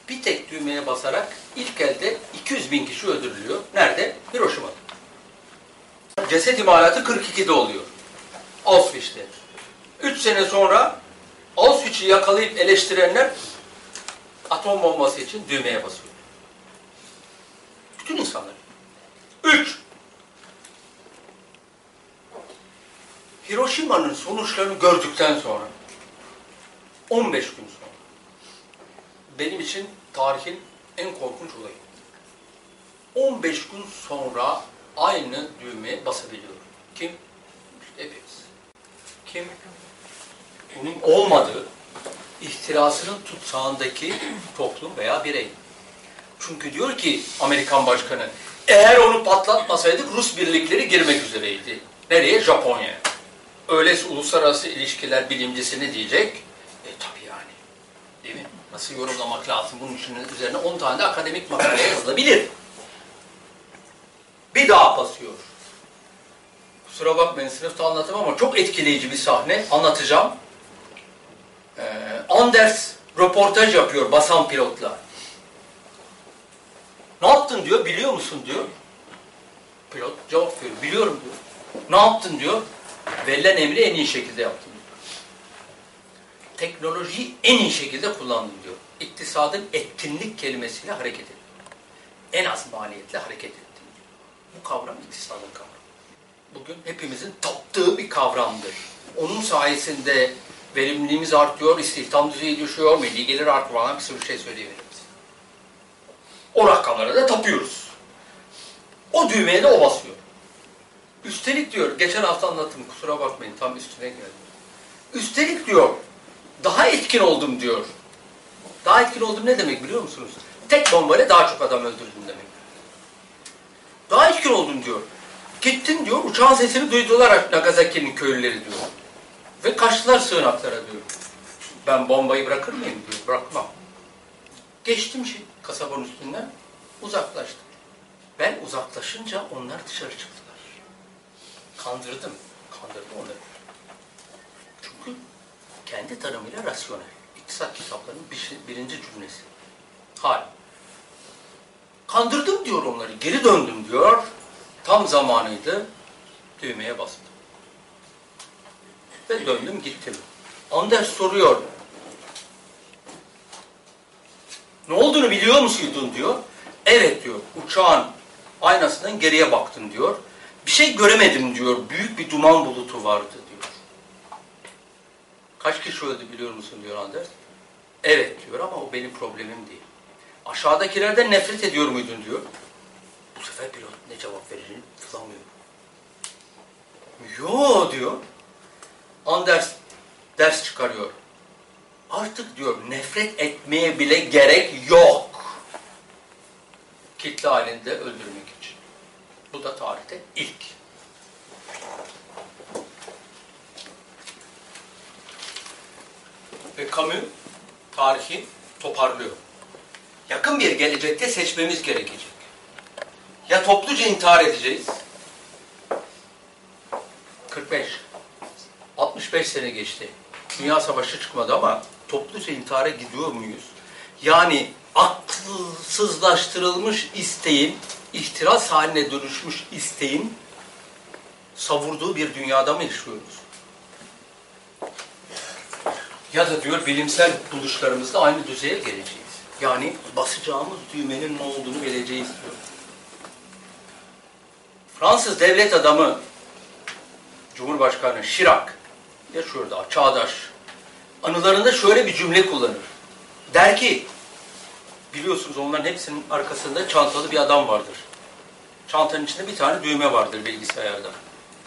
bir tek düğmeye basarak ilk elde 200 bin kişi öldürülüyor. Nerede? Hiroşima'da. Ceset imalatı 42'de oluyor. Auschwitz'te. 3 sene sonra Auschwitz'i yakalayıp eleştirenler atom bombası için düğmeye basıyor. Bütün insanlar. 3. Hiroşima'nın sonuçlarını gördükten sonra 15 gün sonra benim için tarihin en korkunç olayı. 15 gün sonra aynı düğmeye basabiliyor. Kim? Hepimiz. Kim? Bunun olmadığı ihtirasının tutsağındaki toplum veya birey. Çünkü diyor ki Amerikan başkanı, eğer onu patlatmasaydık Rus birlikleri girmek üzereydi. Nereye? Japonya'ya. Öyleyse uluslararası ilişkiler bilimcisi ne diyecek? E mi? Nasıl yorumlamak lazım? Bunun için üzerine 10 tane de akademik makale yazılabilir. Bir daha basıyor. Kusura bakmayın sınıfta anlatamam ama çok etkileyici bir sahne. Anlatacağım. Ee, Anders röportaj yapıyor basan pilotla. Ne yaptın diyor, biliyor musun diyor. Pilot cevap veriyor, biliyorum diyor. Ne yaptın diyor. Verilen emri en iyi şekilde yaptım. Teknolojiyi en iyi şekilde kullandım diyor. İktisadın etkinlik kelimesiyle hareket ettim. En az maliyetle hareket ettim diyor. Bu kavram iktisadın kavramı. Bugün hepimizin taptığı bir kavramdır. Onun sayesinde verimliliğimiz artıyor, istihdam düzeyi düşüyor, milli gelir artıyor falan bir sürü şey söyleyebiliriz. O rakamlara da tapıyoruz. O düğmeye de o basıyor. Üstelik diyor, geçen hafta anlattım kusura bakmayın tam üstüne geldim. Üstelik diyor, daha etkin oldum diyor. Daha etkin oldum ne demek biliyor musunuz? Tek bombayla daha çok adam öldürdüm demek. Daha etkin oldum diyor. Gittim diyor, uçağın sesini duydular Nagasaki'nin köylüleri diyor. Ve kaçtılar sığınaklara diyor. Ben bombayı bırakır mıyım diyor, bırakmam. Geçtim şey, kasabanın üstünden, uzaklaştım. Ben uzaklaşınca onlar dışarı çıktılar. Kandırdım, kandırdım onları. Kendi tanımıyla rasyonel. İktisat kitaplarının bir- birinci cümlesi. Hal. Kandırdım diyor onları, geri döndüm diyor. Tam zamanıydı, düğmeye bastım. Ve döndüm gittim. Anders soruyor. Ne olduğunu biliyor muydun diyor. Evet diyor. Uçağın aynasından geriye baktım diyor. Bir şey göremedim diyor. Büyük bir duman bulutu vardı. Kaç kişi öldü biliyor musun diyor Anders. Evet diyor ama o benim problemim değil. Aşağıdakilerden nefret ediyor muydun diyor. Bu sefer pilot ne cevap vereceğini bulamıyor. Yo diyor. Anders ders çıkarıyor. Artık diyor nefret etmeye bile gerek yok. Kitle halinde öldürmek için. Bu da tarihte ilk. Ve Camus tarihi toparlıyor. Yakın bir gelecekte seçmemiz gerekecek. Ya topluca intihar edeceğiz. 45. 65 sene geçti. Dünya savaşı çıkmadı ama topluca intihara gidiyor muyuz? Yani akılsızlaştırılmış isteğin, ihtiras haline dönüşmüş isteğin savurduğu bir dünyada mı yaşıyoruz? Ya da diyor bilimsel buluşlarımızda aynı düzeye geleceğiz. Yani basacağımız düğmenin ne olduğunu bileceğiz diyor. Fransız devlet adamı Cumhurbaşkanı Chirac yaşıyor daha çağdaş. Anılarında şöyle bir cümle kullanır. Der ki, biliyorsunuz onların hepsinin arkasında çantalı bir adam vardır. Çantanın içinde bir tane düğme vardır bilgisayarda.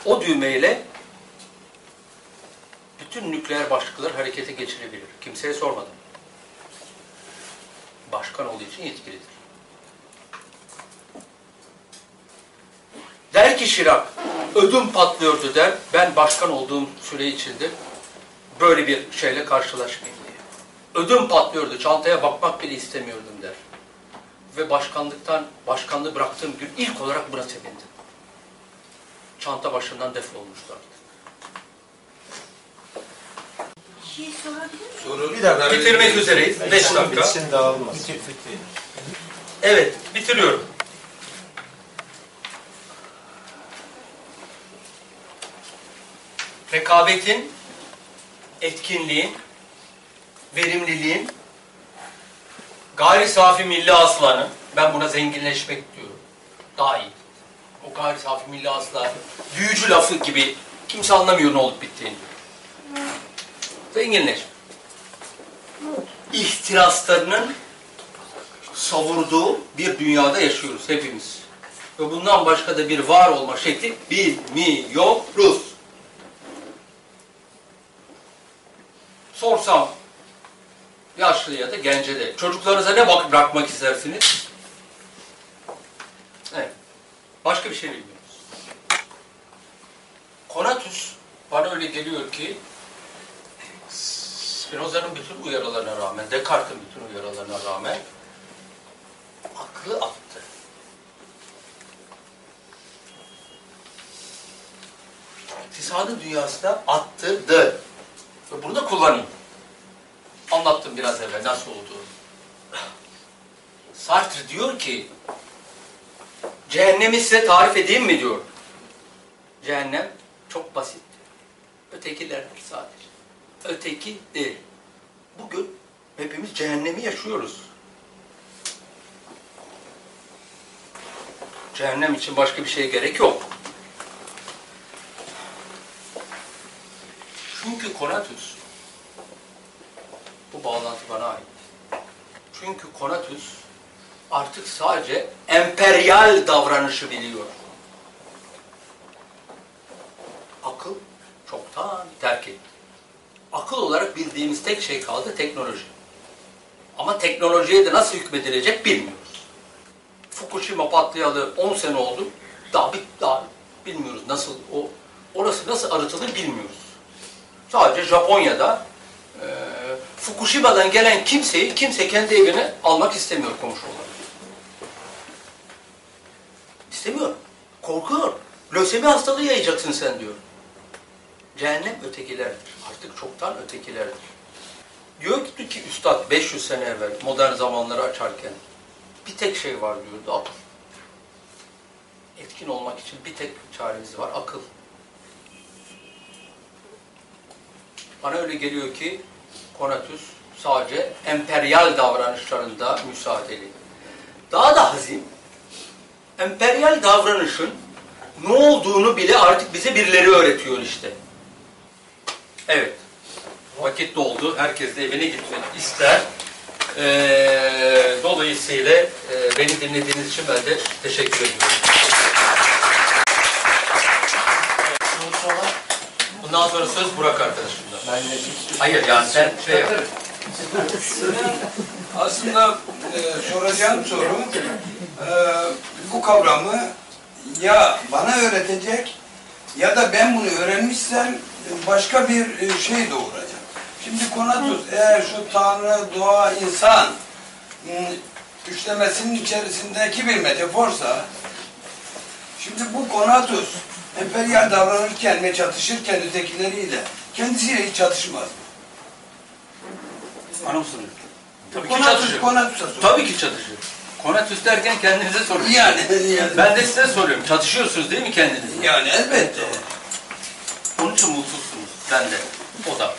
O düğmeyle bütün nükleer başlıklar harekete geçirebilir. Kimseye sormadan. Başkan olduğu için yetkilidir. Der ki Şirak, ödüm patlıyordu der, ben başkan olduğum süre içinde böyle bir şeyle karşılaşmayayım diye. Ödüm patlıyordu, çantaya bakmak bile istemiyordum der. Ve başkanlıktan, başkanlığı bıraktığım gün ilk olarak buna sevindim. Çanta başından defolmuşlardı. Bir şey sorabilir miyim? Sorun. Bir dakika. Bitirmek üzereyiz. Beş dakika. Bitsin dağılmaz. Evet, bitiriyorum. Rekabetin, etkinliğin, verimliliğin, gayri safi milli aslanı, ben buna zenginleşmek diyorum. Daha iyi. O gayri safi milli aslanı, büyücü lafı gibi kimse anlamıyor ne olup bittiğini. Zenginleş. İhtiraslarının savurduğu bir dünyada yaşıyoruz hepimiz. Ve bundan başka da bir var olma şekli bilmiyoruz. Sorsam yaşlıya da gence de çocuklarınıza ne bak bırakmak istersiniz? Evet. Başka bir şey bilmiyoruz. Konatus bana öyle geliyor ki Spinoza'nın bütün uyarılarına rağmen, Descartes'in bütün uyarılarına rağmen aklı attı. İktisadın dünyasına attırdı. Ve bunu da kullanın. Anlattım biraz evvel nasıl olduğunu. Sartre diyor ki, cehennemi size tarif edeyim mi diyor. Cehennem çok basit. Ötekilerdir sadece. Öteki değil. Bugün hepimiz cehennemi yaşıyoruz. Cehennem için başka bir şeye gerek yok. Çünkü Konatus, bu bağlantı bana ait. Çünkü Konatus artık sadece emperyal davranışı biliyor. Akıl çoktan terk etti. Akıl olarak bildiğimiz tek şey kaldı teknoloji. Ama teknolojiye de nasıl hükmedilecek bilmiyoruz. Fukushima patlayalı 10 sene oldu. Daha bir, daha bilmiyoruz. Nasıl o orası nasıl arıtılır bilmiyoruz. Sadece Japonya'da e, Fukushima'dan gelen kimseyi kimse kendi evine almak istemiyor komşu olarak. İstemiyor. Korkuyor. Lösemi hastalığı yayacaksın sen diyor. Cehennem ötekilerdir. Artık çoktan ötekilerdir. Diyor ki Üstad 500 sene evvel modern zamanları açarken bir tek şey var diyordu akıl. Etkin olmak için bir tek çaremiz var akıl. Bana öyle geliyor ki Konatus sadece emperyal davranışlarında müsaadeli. Daha da hazin, emperyal davranışın ne olduğunu bile artık bize birileri öğretiyor işte. Evet. Vakit doldu. Herkes de evine gitmek ister. Ee, dolayısıyla e, beni dinlediğiniz için ben de teşekkür ediyorum. Bundan sonra söz Burak arkadaşımda. Hayır yani sen şey yap. Aslında e, soracağım soru e, bu kavramı ya bana öğretecek ya da ben bunu öğrenmişsem başka bir e, şey doğuracak. Şimdi Konatus eğer şu Tanrı, doğa, insan m, üçlemesinin içerisindeki bir metaforsa şimdi bu Konatus emperyal davranırken ve çatışırken ötekileriyle kendisiyle hiç çatışmaz. Soruyorsun? Tabii ki Konatus. Konatus'a sor. Tabii ki çatışıyor. Konatus derken kendinize soruyorsunuz. Yani, yani, Ben de size soruyorum. Çatışıyorsunuz değil mi kendinize? yani elbette. Onun için mutsuzsunuz. Ben de. O da.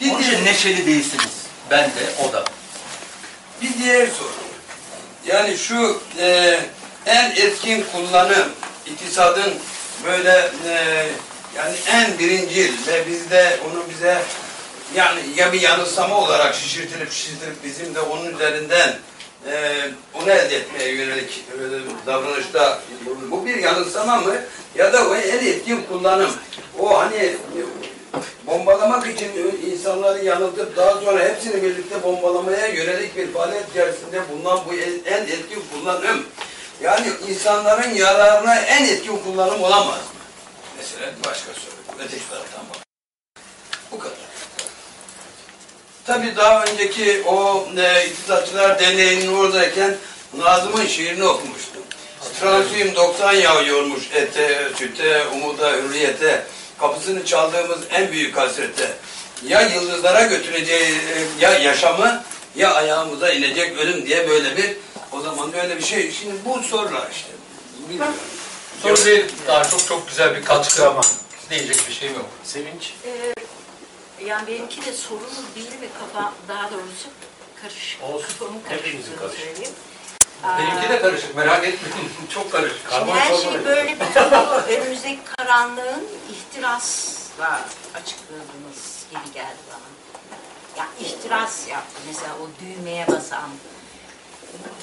Bir Onun için diğer, neşeli değilsiniz. Ben de. O da. bir diğer soru. Yani şu e, en etkin kullanım, iktisadın böyle e, yani en birincil ve bizde onu bize yani ya bir yanılsama olarak şişirtilip şişirtilip bizim de onun üzerinden e, onu elde etmeye yönelik e, davranışta bu- bir yanılsama mı ya da o en etkin kullanım o hani e, bombalamak için insanları yanıltıp daha sonra hepsini birlikte bombalamaya yönelik bir faaliyet içerisinde bulunan bu en etkin kullanım yani insanların yararına en etkin kullanım olamaz mı? Mesela başka soru. Öteki taraftan bak. Bu kadar. Tabii daha önceki o e, İktisatçılar Derneği'nin oradayken Nazım'ın şiirini okumuştum. Transuyum 90 yağıyormuş ete, süte, umuda, hürriyete. Kapısını çaldığımız en büyük hasrete. Ya yıldızlara götüreceği e, ya yaşamı ya ayağımıza inecek ölüm diye böyle bir o zaman böyle bir şey. Şimdi bu sorular işte. Bilmiyorum. Soru değil. Daha çok çok güzel bir katkı ama diyecek bir şeyim yok. Sevinç. Ee, yani benimki de sorun değil ve kafa daha doğrusu karışık. Olsun. Kafamın Hepimizin karışıklığını karışık. söyleyeyim. Benimki de karışık. Merak etmeyin. çok karışık. Karman Her şey böyle bir önümüzdeki karanlığın ihtirasla açıkladığınız gibi geldi bana. Ya ihtiras yaptı mesela o düğmeye basan.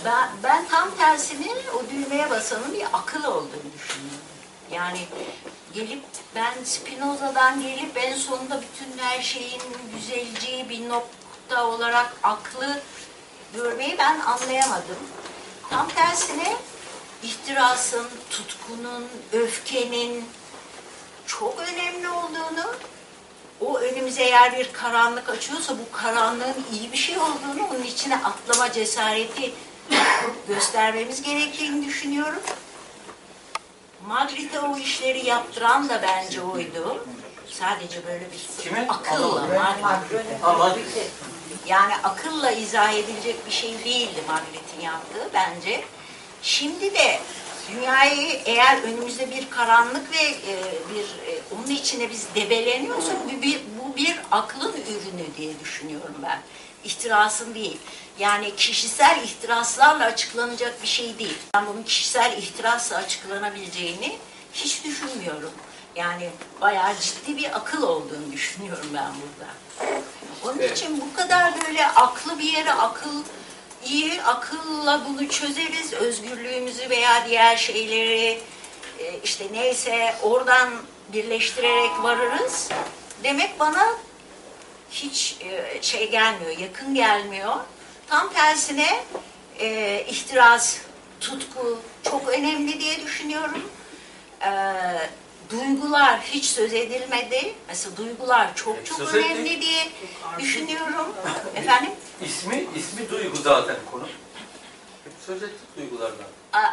Ben, ben tam tersini o düğmeye basanın bir akıl olduğunu düşünüyorum. Yani gelip ben Spinoza'dan gelip en sonunda bütün her şeyin güzelceği bir nokta olarak aklı görmeyi ben anlayamadım. Tam tersine ihtirasın, tutkunun, öfkenin çok önemli olduğunu, o önümüze eğer bir karanlık açıyorsa bu karanlığın iyi bir şey olduğunu, onun içine atlama cesareti göstermemiz gerektiğini düşünüyorum. Magritte o işleri yaptıran da bence oydu. Sadece böyle bir Kimi? akılla. Yani akılla izah edilecek bir şey değildi Magritte'in yaptığı bence. Şimdi de dünyayı eğer önümüzde bir karanlık ve e, bir e, onun içine biz debeleniyorsak bu bir, bu bir aklın ürünü diye düşünüyorum ben. İhtirasın değil. Yani kişisel ihtiraslarla açıklanacak bir şey değil. Ben bunun kişisel ihtirasla açıklanabileceğini hiç düşünmüyorum. Yani bayağı ciddi bir akıl olduğunu düşünüyorum ben burada. Onun için bu kadar böyle aklı bir yere akıl iyi akılla bunu çözeriz. Özgürlüğümüzü veya diğer şeyleri e, işte neyse oradan birleştirerek varırız. Demek bana hiç e, şey gelmiyor, yakın gelmiyor. Tam tersine e, ihtiras, tutku çok önemli diye düşünüyorum. e, duygular hiç söz edilmedi. Mesela duygular çok çok Söz önemli ettik. diye düşünüyorum. Efendim? İsmi, ismi duygu zaten konu. Hep söz ettik duygulardan.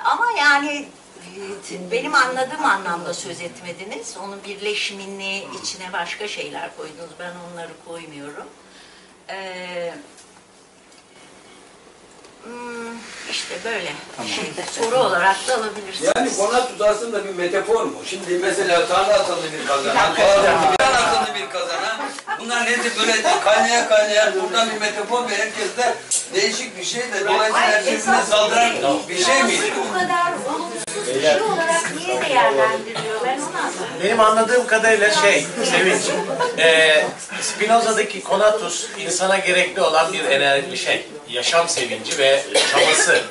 Ama yani benim anladığım anlamda söz etmediniz. Onun birleşimini içine başka şeyler koydunuz. Ben onları koymuyorum. Ee, hmm, işte böyle şeyde soru olarak da alabilirsiniz. Yani Konatus aslında bir metafor mu? Şimdi mesela Tanrı atalı bir kazana, Tanrı atalı bir kazana. Bunlar nedir böyle kaynaya kaynaya buradan bir metafor ve herkes de değişik bir şey de dolayısıyla her birbirine esas saldıran bir şey miydi? Bu kadar olumsuz bir şey olarak niye değerlendiriyor? Ben onu anlamadım. Benim anladığım kadarıyla şey, Sevinç, e, Spinoza'daki konatus insana gerekli olan bir enerji, bir şey, yaşam sevinci ve çabası.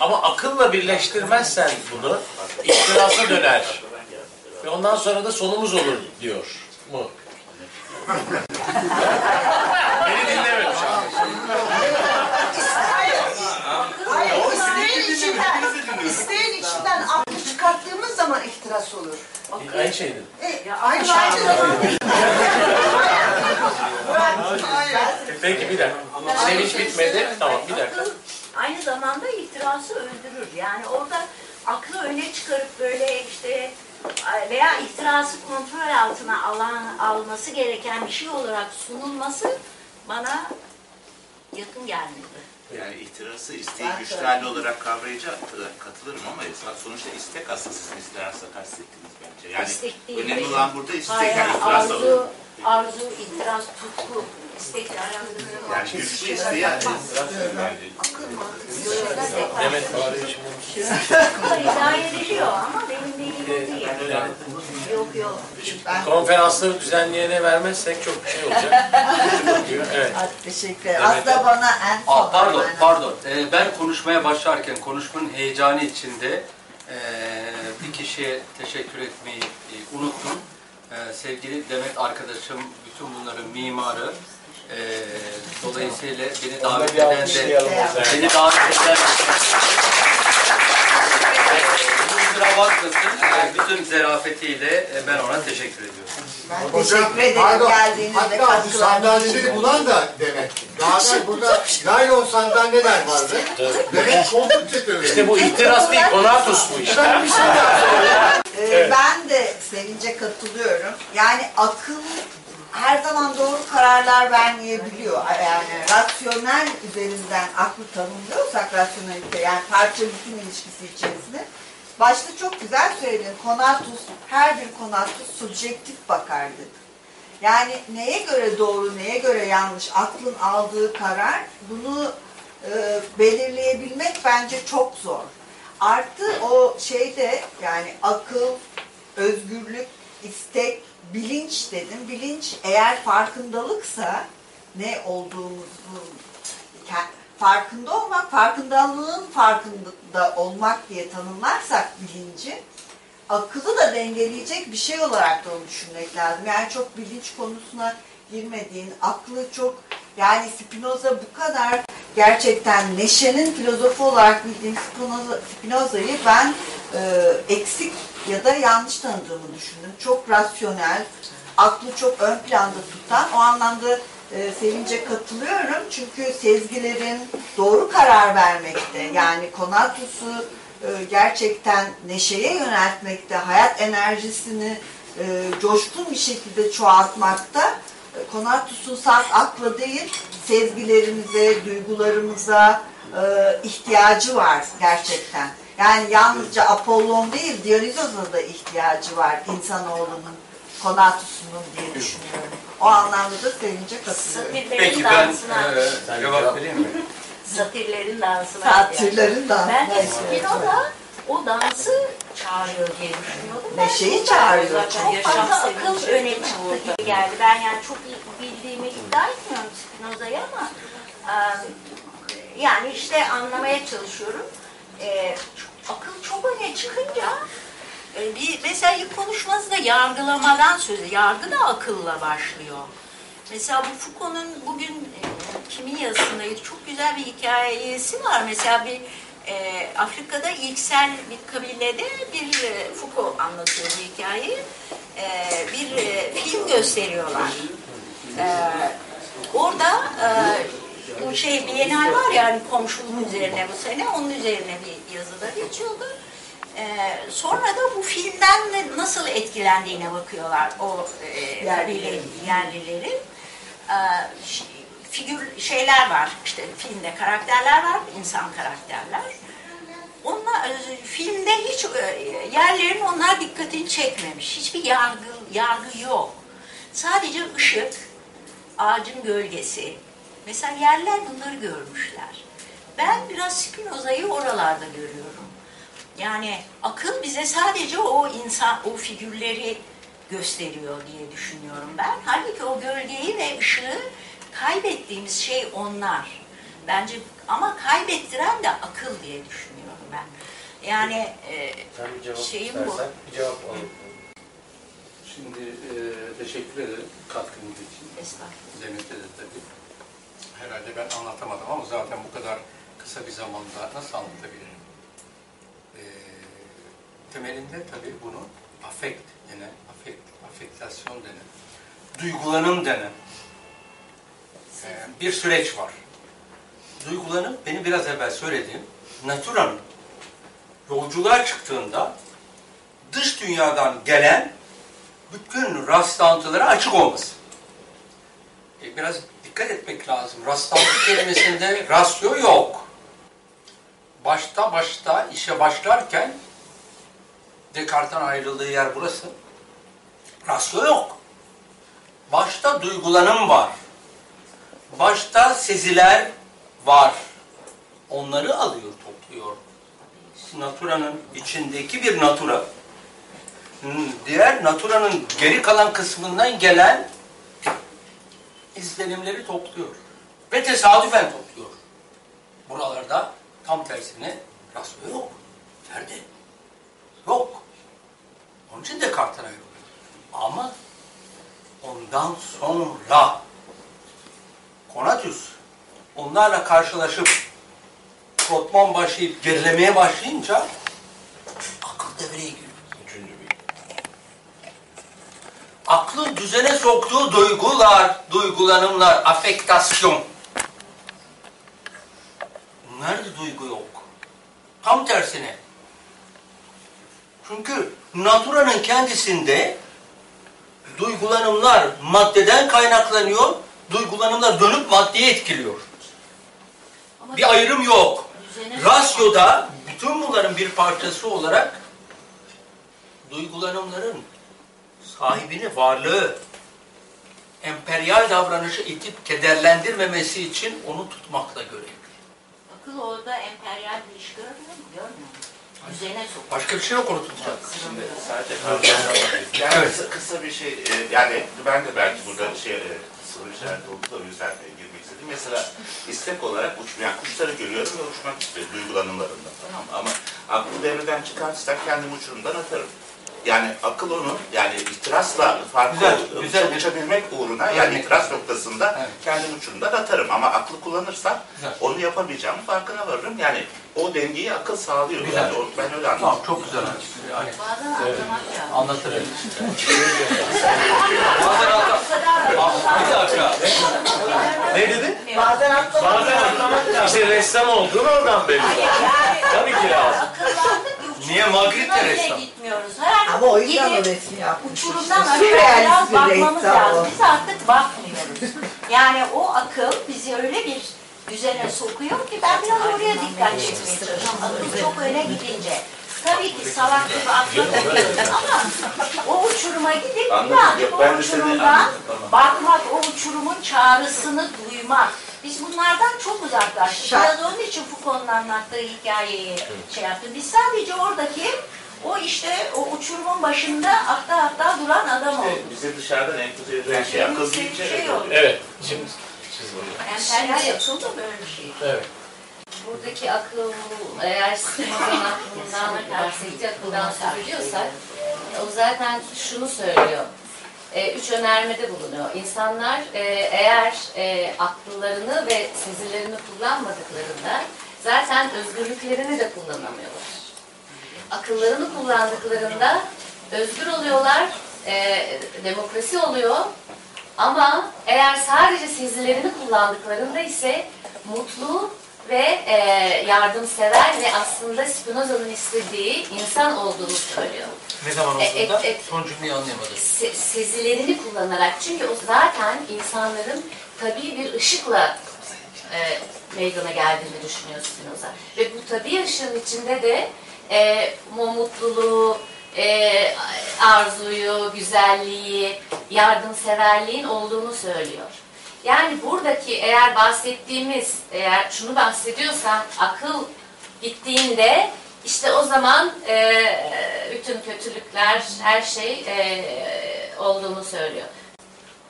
Ama akılla birleştirmezsen bunu, ihtirasa döner. Ve ondan sonra da sonumuz olur diyor mu? Beni dinlememiş. Hayır, isteğin içinden, isteğin içinden aklı çıkarttığımız zaman ihtiras olur. Aynı şey dedi. E, aynı şey zamanda Peki bir dakika. Sevinç bitmedi. Tamam bir dakika. Aynı zamanda ihtirası öldürür. Yani orada aklı öne çıkarıp böyle işte veya ihtirası kontrol altına alan, alması gereken bir şey olarak sunulması bana yakın gelmedi. Yani ihtirası isteği güçlü hali olarak kavrayıcı katılırım ama sonuçta istek aslında sizin ihtirasla kastettiniz bence. Yani İstek değil, önemli hayır. olan burada istek Hayır, yani arzu, olur. arzu, ihtiras, tutku, istekle alakalı. Yani güçlü isteği yani ediliyor ama benim dediğim o değil. Yok yok. Konferansları düzenleyene vermezsek çok bir şey olacak. evet. Teşekkür ederim. Aslında bana en son Aa, pardon, pardon. Ee, ben konuşmaya başlarken konuşmanın heyecanı içinde ee, bir kişiye teşekkür etmeyi e, unuttum. Ee, sevgili Demet arkadaşım, bütün bunların mimarı. Ee, dolayısıyla beni davet eden de, beni davet eden Kusura bakmasın. Ee, Bütün zerafetiyle e, ben ona teşekkür ediyorum. Ben teşekkür ederim pardon, geldiğinizde Hatta bu sandalyeleri bulan da demek. Daha evvel burada naylon sandalyeler vardı. Demek koltuk çekiyor. İşte bu ihtiras değil, konatus bu işte. Ben bir şey daha söyleyeyim. Ee, Ben de Sevinç'e katılıyorum. Yani akıl her zaman doğru kararlar vermeyebiliyor. Yani rasyonel üzerinden aklı tanımlıyorsak rasyonelite yani parça bütün ilişkisi içerisinde başta çok güzel söyledin. Konatus, her bir konatus subjektif bakardı. Yani neye göre doğru, neye göre yanlış, aklın aldığı karar bunu e, belirleyebilmek bence çok zor. Artı o şeyde yani akıl, özgürlük, istek, bilinç dedim. Bilinç eğer farkındalıksa ne olduğumuzu farkında olmak, farkındalığın farkında olmak diye tanımlarsak bilinci akıllı da dengeleyecek bir şey olarak da onu düşünmek lazım. Yani çok bilinç konusuna girmediğin, aklı çok yani Spinoza bu kadar gerçekten neşenin filozofu olarak bildiğim Spinoza, Spinoza'yı ben e, eksik ya da yanlış tanıdığımı düşündüm. Çok rasyonel, aklı çok ön planda tutan o anlamda e, Sevinç'e katılıyorum. Çünkü sezgilerin doğru karar vermekte yani Konatus'u e, gerçekten neşeye yöneltmekte, hayat enerjisini e, coşkun bir şekilde çoğaltmakta e, Konatus'un salt akla değil, sezgilerimize, duygularımıza e, ihtiyacı var gerçekten. Yani yalnızca Apollon değil, Dionysos'a da ihtiyacı var insanoğlunun, Konatus'unun diye düşünüyorum. O anlamda da sevince katılıyorum. Satirlerin Peki ben dansına, e, cevap vereyim mi? satirlerin dansına. Satırların da. Ben de Spinoza o dansı çağırıyor diye düşünüyordum. Ben Neşeyi çağırıyor. Zaten Çok yaşam fazla akıl öne çıktı gibi geldi. Ben yani çok iyi bildiğimi iddia etmiyorum Spinoza'yı ama e, yani işte anlamaya çalışıyorum. E, akıl çok öne çıkınca bir mesela ilk konuşması da yargılamadan sözü. Yargı da akılla başlıyor. Mesela bu Foucault'un bugün e, kimin yazısındaydı? Çok güzel bir hikayesi var. Mesela bir e, Afrika'da ilksel bir kabilede bir e, Foucault anlatıyor bu hikayeyi. E, bir e, film gösteriyorlar. E, orada e, bu şey Bienal var ya hani komşuluk üzerine bu sene onun üzerine bir yazıda geçiyordu. Ee, sonra da bu filmden de nasıl etkilendiğine bakıyorlar o e, kabile yerlilerin. Ee, figür şeyler var işte filmde karakterler var insan karakterler. Onlar e, filmde hiç e, yerlerin onlar dikkatini çekmemiş. Hiçbir yargı yargı yok. Sadece ışık, ağacın gölgesi. Mesela yerler bunları görmüşler. Ben biraz Spinoza'yı oralarda görüyorum. Yani akıl bize sadece o insan, o figürleri gösteriyor diye düşünüyorum ben. Halbuki o gölgeyi ve ışığı kaybettiğimiz şey onlar. Bence ama kaybettiren de akıl diye düşünüyorum ben. Yani e, Sen bir cevap şeyim bu. bir cevap alalım. Şimdi e, teşekkür ederim katkınız için. Estağfurullah. De tabii. Herhalde ben anlatamadım ama zaten bu kadar kısa bir zamanda nasıl anlatabilirim? Temelinde tabii bunun afekt denen, afekt, afektasyon denen, duygulanım denen e, bir süreç var. Duygulanım, benim biraz evvel söylediğim, naturanın yolculuğa çıktığında dış dünyadan gelen bütün rastlantılara açık olması. E, biraz dikkat etmek lazım. Rastlantı kelimesinde rasyo yok. Başta başta işe başlarken Descartes'in ayrıldığı yer burası. Rasyo yok. Başta duygulanım var. Başta seziler var. Onları alıyor, topluyor. Naturanın içindeki bir natura, diğer naturanın geri kalan kısmından gelen izlenimleri topluyor. Ve tesadüfen topluyor. Buralarda tam tersine rasyo yok. Nerede? Yok. Onun için Descartes'e ayrılıyor. Ama ondan sonra Konatus onlarla karşılaşıp frotman başlayıp gerilemeye başlayınca akıl devreye giriyor. Üçüncü bir. Aklın düzene soktuğu duygular, duygulanımlar, afektasyon. Nerede duygu yok? Tam tersine. Çünkü naturanın kendisinde duygulanımlar maddeden kaynaklanıyor, duygulanımlar dönüp maddeyi etkiliyor. Ama Bir ayrım yok. Rasyoda bütün bunların bir parçası olarak duygulanımların sahibini, varlığı, emperyal davranışı itip kederlendirmemesi için onu tutmakla görevli. Akıl orada emperyal bir iş görmüyor mu? Görmüyor mu? Başka bir şey yok onu tutacak. Şimdi sadece yani Evet. kısa, kısa bir şey e, yani ben de belki burada şey e, soru işareti oldu da o yüzden e, girmek istedim. Mesela istek olarak uçma, yani kuşları görüyorum ve uçmak istiyorum duygulanımlarında tamam mı? Ama aklı devreden çıkartırsak kendimi uçurumdan atarım. Yani akıl onu yani itirazla farklı Güzel, güzel. Uça- uçabilmek uğruna yani Örnek. itiraz noktasında Evet. kendimi uçurumdan atarım. Ama aklı kullanırsam Güzel. onu yapamayacağımın farkına varırım. Yani o dengeyi akıl sağlıyor. Güzel. Yani o- ben öyle anladım. Tamam çok güzel. Yani Bazen lazım. anlatırım. Bazen anlat. Bir dakika. Ne dedi? Bazen atlamak Bazen atlamak lazım. İşte ressam olduğun oradan belli. Tabii ki lazım. Niye Magritte bile ressam? gitmiyoruz. Her Ama o yüzden o gidip resmi yapmış. uçurumdan işte. aşağı Sürrealist biraz bir bakmamız ressam o. lazım. Biz artık bakmıyoruz. Yani o akıl bizi öyle bir düzene sokuyor ki ben biraz oraya dikkat çekmeye çalışıyorum. Akıl çok öne gidince. Tabii ki salak gibi atlatabiliriz ama o uçuruma gidip Anladım. birazcık o ben de seni uçurumdan bakmak, o uçurumun çağrısını duymak. Biz bunlardan çok uzaklaştık. Biraz onun için Foucault'un anlattığı hikayeyi şey yaptım. Biz sadece oradaki o işte o uçurumun başında akta akta duran adam İşte olduk. bize dışarıdan empoze edilen şey akıl şey öyle yok. oluyor. Evet. Şimdi siz. Emperyal akıl da böyle bir şey. Evet. Buradaki akıl, eğer Spinoza'nın aklından, bahsettiği akıldan söz ediyorsak, o zaten şunu söylüyor. E, üç önermede bulunuyor. İnsanlar e, eğer e, akıllarını ve sezilerini kullanmadıklarında zaten özgürlüklerini de kullanamıyorlar. Akıllarını kullandıklarında özgür oluyorlar, e, demokrasi oluyor ama eğer sadece sezilerini kullandıklarında ise mutlu ve e, yardımsever ve aslında Spinoza'nın istediği insan olduğunu söylüyor. Ne zaman E, olduğunda e, son cümleyi anlayamadım. se- sezilerini kullanarak çünkü o zaten insanların tabii bir ışıkla e, meydana geldiğini düşünüyor Spinoza. Ve bu tabii ışığın içinde de e, mutluluğu, e, arzuyu, güzelliği, yardımseverliğin olduğunu söylüyor. Yani buradaki eğer bahsettiğimiz, eğer şunu bahsediyorsam akıl gittiğinde işte o zaman e, bütün kötülükler, her şey e, olduğunu söylüyor.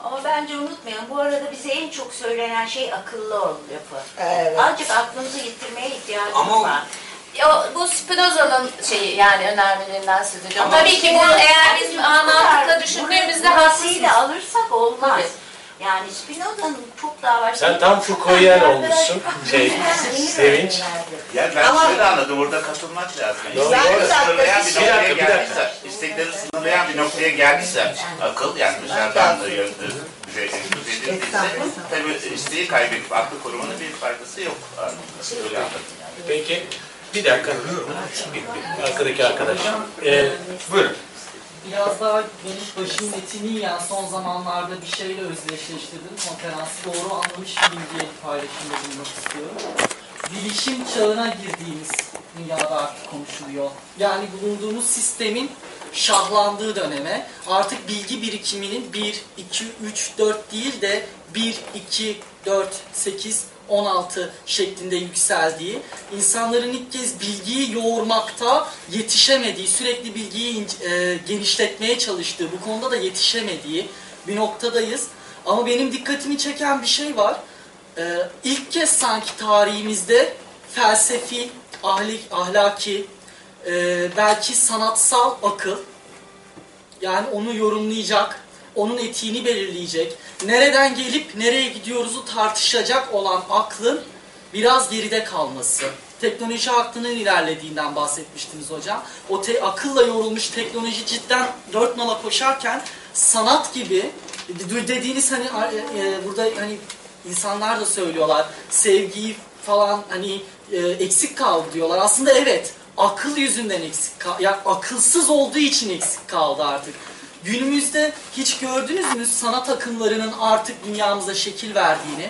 Ama bence unutmayın bu arada bize en çok söylenen şey akıllı ol lafı. Evet. Azıcık aklımızı yitirmeye ihtiyacımız Ama- var. O, bu Spinoza'nın şeyi yani önermelerinden söz ediyorum. Ama- Tabii ki bu eğer biz mantıkla düşündüğümüzde. Burasıyla alırsak olmaz. Tabii. Yani Spinoza'nın çok daha var. Sen tam Foucault'yen olmuşsun. Şey, Sevinç. Yani ben Ama- şöyle anladım, orada katılmak lazım. Doğru. İstekleri dakika, sınırlayan bir bir şey- noktaya Bir dakika, bir dakika. geldiyse, istekleri sınırlayan bir noktaya geldiyse, akıl yani dışarıdan da edildiyse, Estağfurullah. tabii isteği kaybedip aklı korumanın bir faydası yok. Öyle anladım. Peki bir dakika. Arkadaki arkadaş. Ee, buyurun. Biraz daha benim başımın etini yiyen son zamanlarda bir şeyle özdeşleştirdim. Konferansı doğru anlamış bir bilgiye paylaşımda bulunmak istiyorum. Bilişim çağına girdiğimiz dünyada artık konuşuluyor. Yani bulunduğumuz sistemin şahlandığı döneme artık bilgi birikiminin 1, 2, 3, 4 değil de 1, 2, 4, 8, 16 şeklinde yükseldiği, insanların ilk kez bilgiyi yoğurmakta yetişemediği, sürekli bilgiyi e, genişletmeye çalıştığı, bu konuda da yetişemediği bir noktadayız. Ama benim dikkatimi çeken bir şey var. E, ilk kez sanki tarihimizde felsefi, ahli, ahlaki, e, belki sanatsal akıl, yani onu yorumlayacak, onun etiğini belirleyecek, nereden gelip nereye gidiyoruzu tartışacak olan aklın biraz geride kalması. Teknoloji aklının ilerlediğinden bahsetmiştiniz hocam. O te- akılla yorulmuş teknoloji cidden dört nala koşarken sanat gibi dediğiniz hani e, e, burada hani insanlar da söylüyorlar sevgiyi falan hani e, eksik kaldı diyorlar. Aslında evet akıl yüzünden eksik kaldı. Yani akılsız olduğu için eksik kaldı artık. Günümüzde hiç gördünüz mü sanat akımlarının artık dünyamıza şekil verdiğini?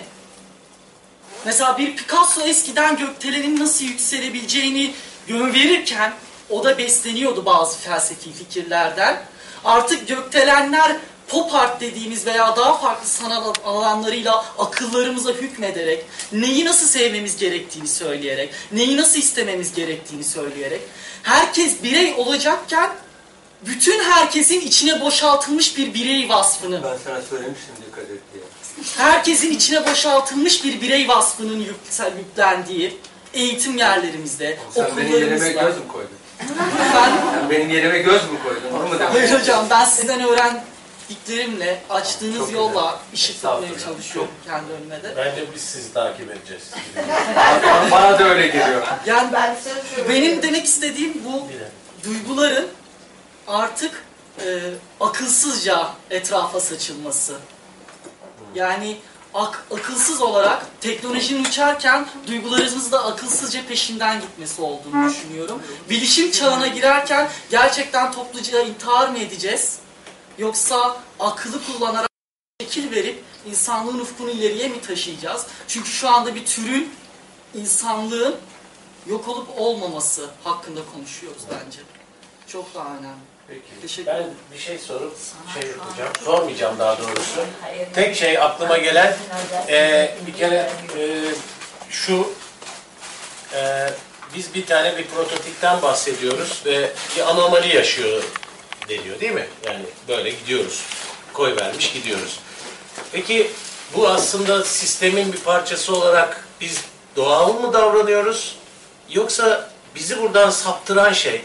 Mesela bir Picasso eskiden gökdelenin nasıl yükselebileceğini yön verirken o da besleniyordu bazı felsefi fikirlerden. Artık gökdelenler pop art dediğimiz veya daha farklı sanat alanlarıyla akıllarımıza hükmederek, neyi nasıl sevmemiz gerektiğini söyleyerek, neyi nasıl istememiz gerektiğini söyleyerek, herkes birey olacakken bütün herkesin içine boşaltılmış bir birey vasfını Ben sana söylemiştim dikkat et diye. herkesin içine boşaltılmış bir birey vasfının yüksel, yüklendiği eğitim yerlerimizde, Sen benim yerime okullarımızda. göz mü koydun? Ben, Sen benim yerime göz mü koydun? Onu mu hayır demek? hocam ben sizden öğrendiklerimle açtığınız Çok yolla işi tutmaya Estağfurullah. çalışıyorum kendi önüme de. Bence biz sizi takip edeceğiz. Bana- Bana da öyle geliyor. Yani Ben şöyle benim demek istediğim bu Bir de. duyguların artık e, akılsızca etrafa saçılması. Yani ak- akılsız olarak teknolojinin uçarken duygularımız da akılsızca peşinden gitmesi olduğunu düşünüyorum. Bilişim çağına girerken gerçekten topluca intihar mı edeceğiz? Yoksa akıllı kullanarak şekil verip insanlığın ufkunu ileriye mi taşıyacağız? Çünkü şu anda bir türün, insanlığın yok olup olmaması hakkında konuşuyoruz bence. Çok daha önemli. Peki. Teşekkür Ben bir şey sorup şey yapacağım. Sormayacağım daha doğrusu. Tek şey aklıma gelen e, bir kere e, şu e, biz bir tane bir prototipten bahsediyoruz ve bir anomali yaşıyor deniyor değil mi? Yani böyle gidiyoruz. Koy vermiş gidiyoruz. Peki bu aslında sistemin bir parçası olarak biz doğal mı davranıyoruz? Yoksa bizi buradan saptıran şey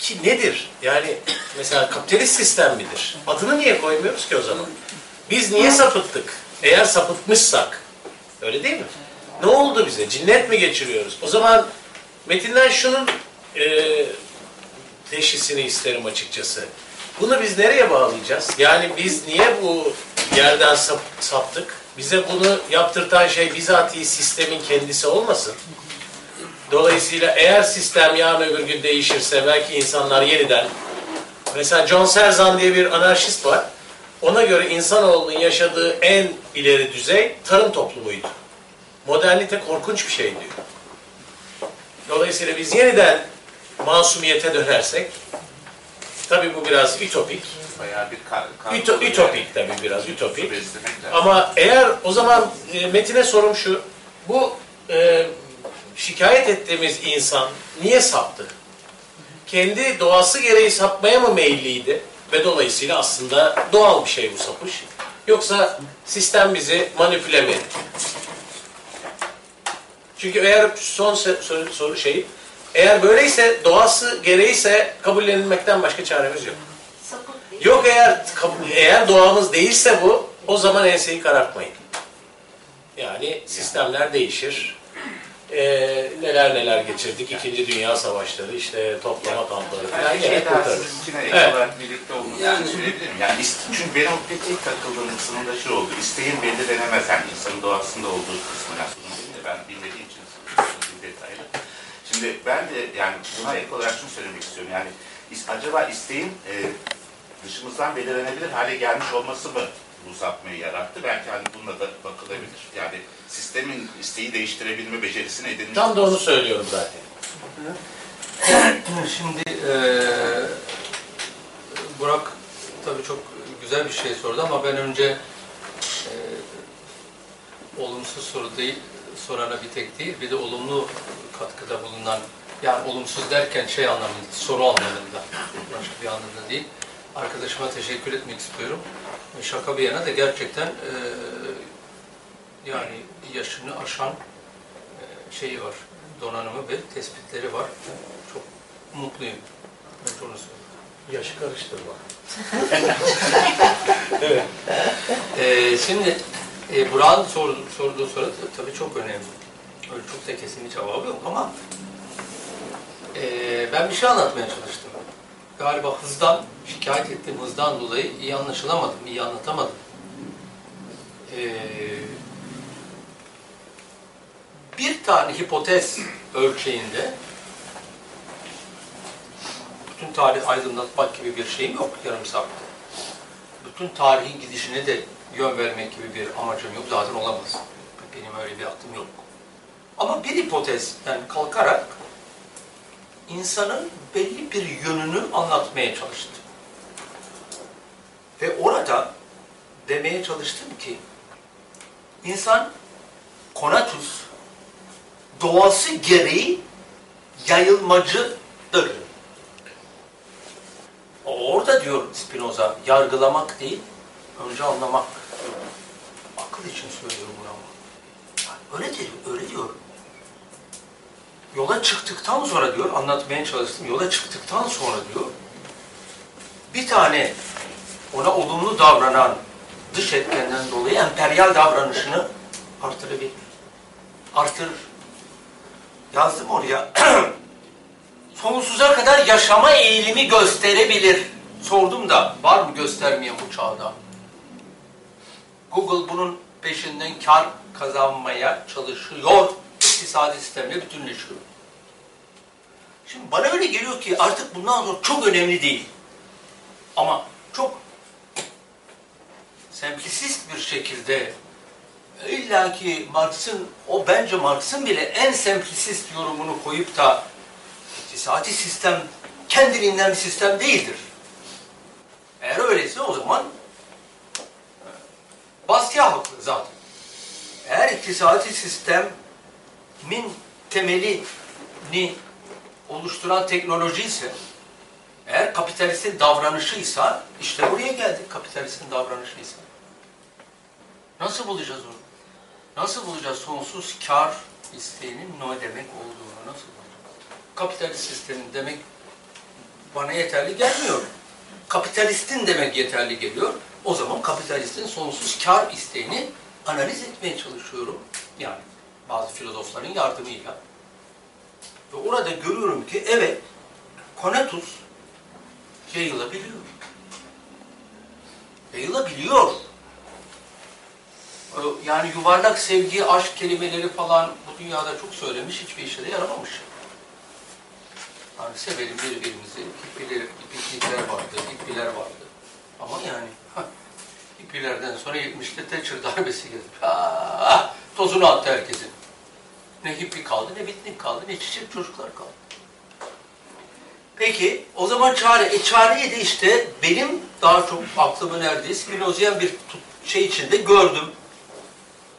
ki nedir? Yani mesela kapitalist sistem midir? Adını niye koymuyoruz ki o zaman? Biz niye sapıttık? Eğer sapıtmışsak, öyle değil mi? Ne oldu bize? Cinnet mi geçiriyoruz? O zaman metinden şunun e, teşhisini isterim açıkçası. Bunu biz nereye bağlayacağız? Yani biz niye bu yerden sap- saptık? Bize bunu yaptırtan şey bizatihi sistemin kendisi olmasın? Dolayısıyla eğer sistem yarın öbür gün değişirse belki insanlar yeniden mesela John Serzan diye bir anarşist var. Ona göre insanoğlunun yaşadığı en ileri düzey tarım toplumuydu. Modernite korkunç bir şey diyor. Dolayısıyla biz yeniden masumiyete dönersek tabii bu biraz ütopik. Bayağı bir kar, kar Üto- ütopik tabii biraz ütopik. Ama eğer o zaman e, Metin'e sorum şu. Bu e, şikayet ettiğimiz insan niye saptı? Kendi doğası gereği sapmaya mı meyilliydi? Ve dolayısıyla aslında doğal bir şey bu sapış. Yoksa sistem bizi manipüle mi etti? Çünkü eğer son soru, soru şey, eğer böyleyse doğası gereğiyse kabullenilmekten başka çaremiz yok. Yok eğer eğer doğamız değilse bu, o zaman enseyi karartmayın. Yani sistemler değişir. Ee, neler neler geçirdik. İkinci Dünya Savaşları, işte toplama kampları falan gene şey daha kurtarırız. sizin için ek Evet. olarak birlikte olması Yani- için söyleyebilir miyim? Yani çünkü benim tek takıldığım kısmında şu oldu. İsteğin belirlenemez yani insanın doğasında olduğu sorun değil de ben bilmediğim için bir detaylı. Şimdi ben de yani buna ek olarak şunu söylemek istiyorum. Yani is- acaba isteğin e, dışımızdan belirlenebilir hale gelmiş olması mı bu sapmayı yarattı? Belki hani bununla da bakılabilir. Yani sistemin isteği değiştirebilme becerisine edinmiş. Tam da onu söylüyorum zaten. Şimdi eee Burak tabii çok güzel bir şey sordu ama ben önce eee, olumsuz soru değil, sorana bir tek değil, bir de olumlu katkıda bulunan, yani olumsuz derken şey anlamında, soru anlamında, başka bir anlamda değil. Arkadaşıma teşekkür etmek istiyorum. E, Şaka bir yana da gerçekten eee, yani yaşını aşan eee, şeyi var, donanımı ve tespitleri var. Çok mutluyum. Ben onu söyleyeyim. Yaşı karıştırma. Ee, şimdi e, Burak'ın sorduğu, sorduğu soru tabii çok önemli. Öyle çok da kesin bir cevabı yok ama e, ben bir şey anlatmaya çalıştım. Galiba hızdan, şikayet ettiğim hızdan dolayı iyi anlaşılamadım, iyi anlatamadım. Ee, bir tane hipotez ölçeğinde bütün tarih aydınlatmak gibi bir şeyim yok yarım saatte bütün tarihin gidişine de yön vermek gibi bir amacım yok. Zaten olamaz. Benim öyle bir aklım yok. Ama bir hipotezden kalkarak insanın belli bir yönünü anlatmaya çalıştım. Ve orada demeye çalıştım ki insan konatus doğası gereği yayılmacıdır. Orada diyor Spinoza, yargılamak değil, önce anlamak. Akıl için söylüyorum bunu ama. Öyle diyor, öyle diyor. Yola çıktıktan sonra diyor, anlatmaya çalıştım, yola çıktıktan sonra diyor, bir tane ona olumlu davranan dış etkenden dolayı emperyal davranışını artırabilir. Artırır. Yazdım oraya. sonsuza kadar yaşama eğilimi gösterebilir. Sordum da var mı göstermeyen bu çağda? Google bunun peşinden kar kazanmaya çalışıyor. İktisadi sistemle bütünleşiyor. Şimdi bana öyle geliyor ki artık bundan sonra çok önemli değil. Ama çok semplisist bir şekilde illa ki Marx'ın, o bence Marx'ın bile en semplisist yorumunu koyup da İktisadi sistem kendiliğinden bir sistem değildir. Eğer öyleyse o zaman e, Bastia haklı zaten. Eğer iktisadi sistemin temelini oluşturan teknoloji ise eğer kapitalistin davranışıysa işte buraya geldik kapitalistin davranışıysa. Nasıl bulacağız onu? Nasıl bulacağız sonsuz kar isteğinin ne demek olduğunu nasıl bulacağız? kapitalist sistemin demek bana yeterli gelmiyor. Kapitalistin demek yeterli geliyor. O zaman kapitalistin sonsuz kar isteğini analiz etmeye çalışıyorum. Yani bazı filozofların yardımıyla. Ve orada görüyorum ki evet, konatus yayılabiliyor. Yayılabiliyor. Ee, Yani yuvarlak sevgi, aşk kelimeleri falan bu dünyada çok söylemiş, hiçbir işe de yaramamış. Yani sevelim birbirimizi, hippiler, hippiler vardı, hippiler vardı. Ama yani hah, hippilerden sonra 70'te Thatcher darbesi geldi. Ah, tozunu attı herkesin. Ne hippi kaldı, ne bitnik kaldı, ne çiçek çocuklar kaldı. Peki, o zaman çare. E çareyi de işte benim daha çok aklımın erdiği Spinozian bir şey içinde gördüm.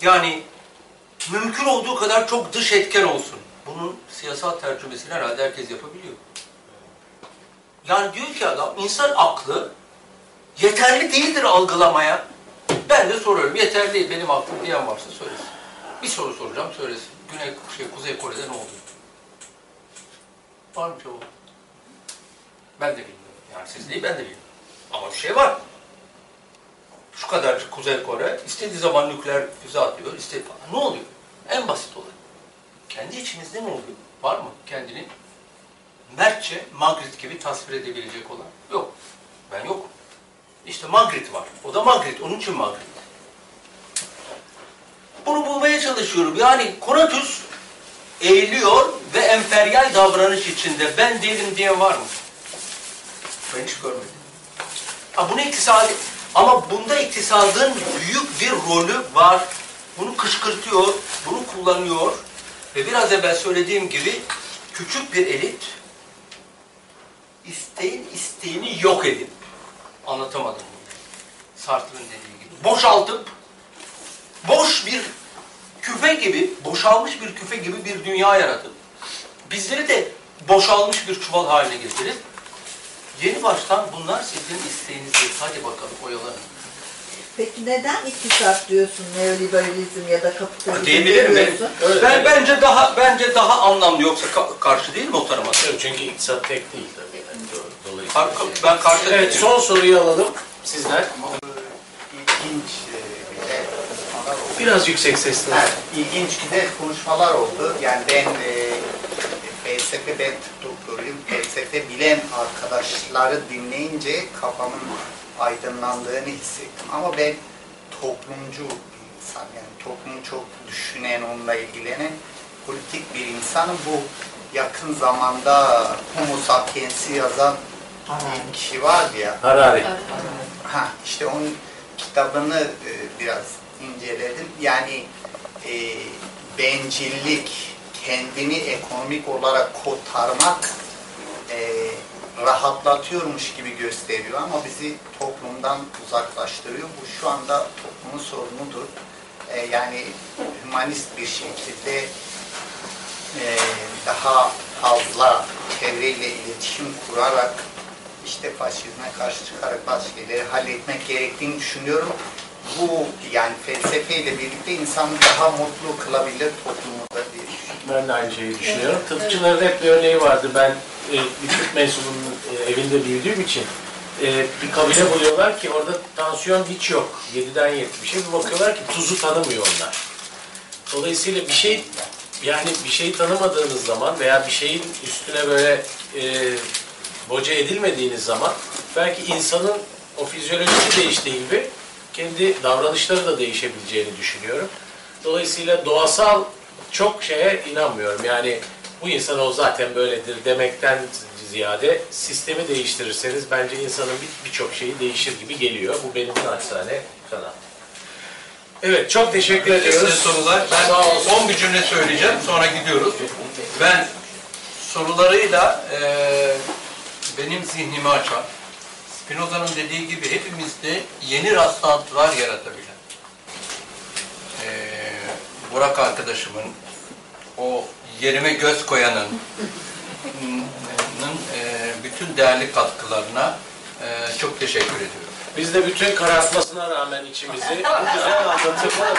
Yani mümkün olduğu kadar çok dış etken olsun. Bunun siyasal tercümesini herhalde herkes yapabiliyor. Yani diyor ki adam, insan aklı yeterli değildir algılamaya. Ben de soruyorum, yeterli değil, benim aklım diyen varsa söylesin. Bir soru soracağım, söylesin. Güney, şey, Kuzey Kore'de ne oldu? Var mı cevap? Ben de bilmiyorum. Yani siz değil, ben de bilmiyorum. Ama bir şey var. Şu kadarcık Kuzey Kore, istediği zaman nükleer füze atıyor, istediği falan. Ne oluyor? En basit olay. Kendi içimizde ne oluyor? Var mı kendini mertçe Magritte gibi tasvir edebilecek olan? Yok. Ben yok. İşte Magritte var. O da Magritte. Onun için Magritte. Bunu bulmaya çalışıyorum. Yani Konatus eğiliyor ve emperyal davranış içinde ben değilim diye var mı? Ben hiç görmedim. Ha, bunu iktisadi ama bunda iktisadın büyük bir rolü var. Bunu kışkırtıyor, bunu kullanıyor ve biraz evvel söylediğim gibi küçük bir elit isteğin isteğini yok edip anlatamadım. Sartre'ın dediği gibi. Boşaltıp boş bir küfe gibi, boşalmış bir küfe gibi bir dünya yaratıp bizleri de boşalmış bir çuval haline getirip yeni baştan bunlar sizin isteğinizdir. Hadi bakalım oyalanın. Peki neden iktisat diyorsun, neoliberalizm ya da kapitalizm Diyebilirim ben. diyorsun? Ben bence daha bence daha anlamlı yoksa ka- karşı değil mi o tanıma? Yok, çünkü iktisat tek değil tabii. Yani do- dolayısıyla. Kar- ben karşı Evet, son soruyu alalım sizden. ilginç e, bir de konuşmalar oldu. Biraz yüksek sesle. Evet, ilginç güzel konuşmalar oldu. Yani ben e, felsefe, ben tıp doktoruyum. Felsefe bilen arkadaşları dinleyince kafamın aydınlandığını hissettim. Ama ben toplumcu bir insan. Yani toplumu çok düşünen, onunla ilgilenen politik bir insanım. Bu yakın zamanda Homo sapiens'i yazan bir kişi vardı ya. Harari. Ha işte onun kitabını e, biraz inceledim. Yani e, bencillik, kendini ekonomik olarak kotarmak e, rahatlatıyormuş gibi gösteriyor ama bizi toplumdan uzaklaştırıyor. Bu şu anda toplumun sorunudur. E, yani humanist bir şekilde e, daha fazla çevreyle iletişim kurarak işte faşizme karşı çıkarak bazı şeyleri halletmek gerektiğini düşünüyorum. Bu yani felsefeyle birlikte insanı daha mutlu kılabilir toplumu da diye düşünüyorum. Ben de aynı şeyi düşünüyorum. Tıpçıların hep bir örneği vardı. Ben e, bir tıp mensubunun e, evinde büyüdüğüm için e, bir kabine buluyorlar ki orada tansiyon hiç yok. 7'den 70'e bir bakıyorlar ki tuzu tanımıyor onlar. Dolayısıyla bir şey yani bir şeyi tanımadığınız zaman veya bir şeyin üstüne böyle e, boca edilmediğiniz zaman belki insanın o fizyolojisi değiştiği gibi kendi davranışları da değişebileceğini düşünüyorum. Dolayısıyla doğasal çok şeye inanmıyorum. Yani bu insan o zaten böyledir demekten ziyade sistemi değiştirirseniz bence insanın bir- birçok şeyi değişir gibi geliyor. Bu benim naçizane kanaatim. Evet, çok teşekkür ediyoruz. Sorular. Ben Sağ olun. son bir cümle söyleyeceğim, sonra gidiyoruz. Ben sorularıyla eee, benim zihnimi açan, Spinoza'nın dediği gibi hepimizde yeni rastlantılar yaratabilen, eee, Burak arkadaşımın, o yerime göz koyanın, nın, eee, bütün değerli katkılarına eee, çok teşekkür ediyorum. Biz de bütün karartmasına rağmen içimizi bu güzel anlatımla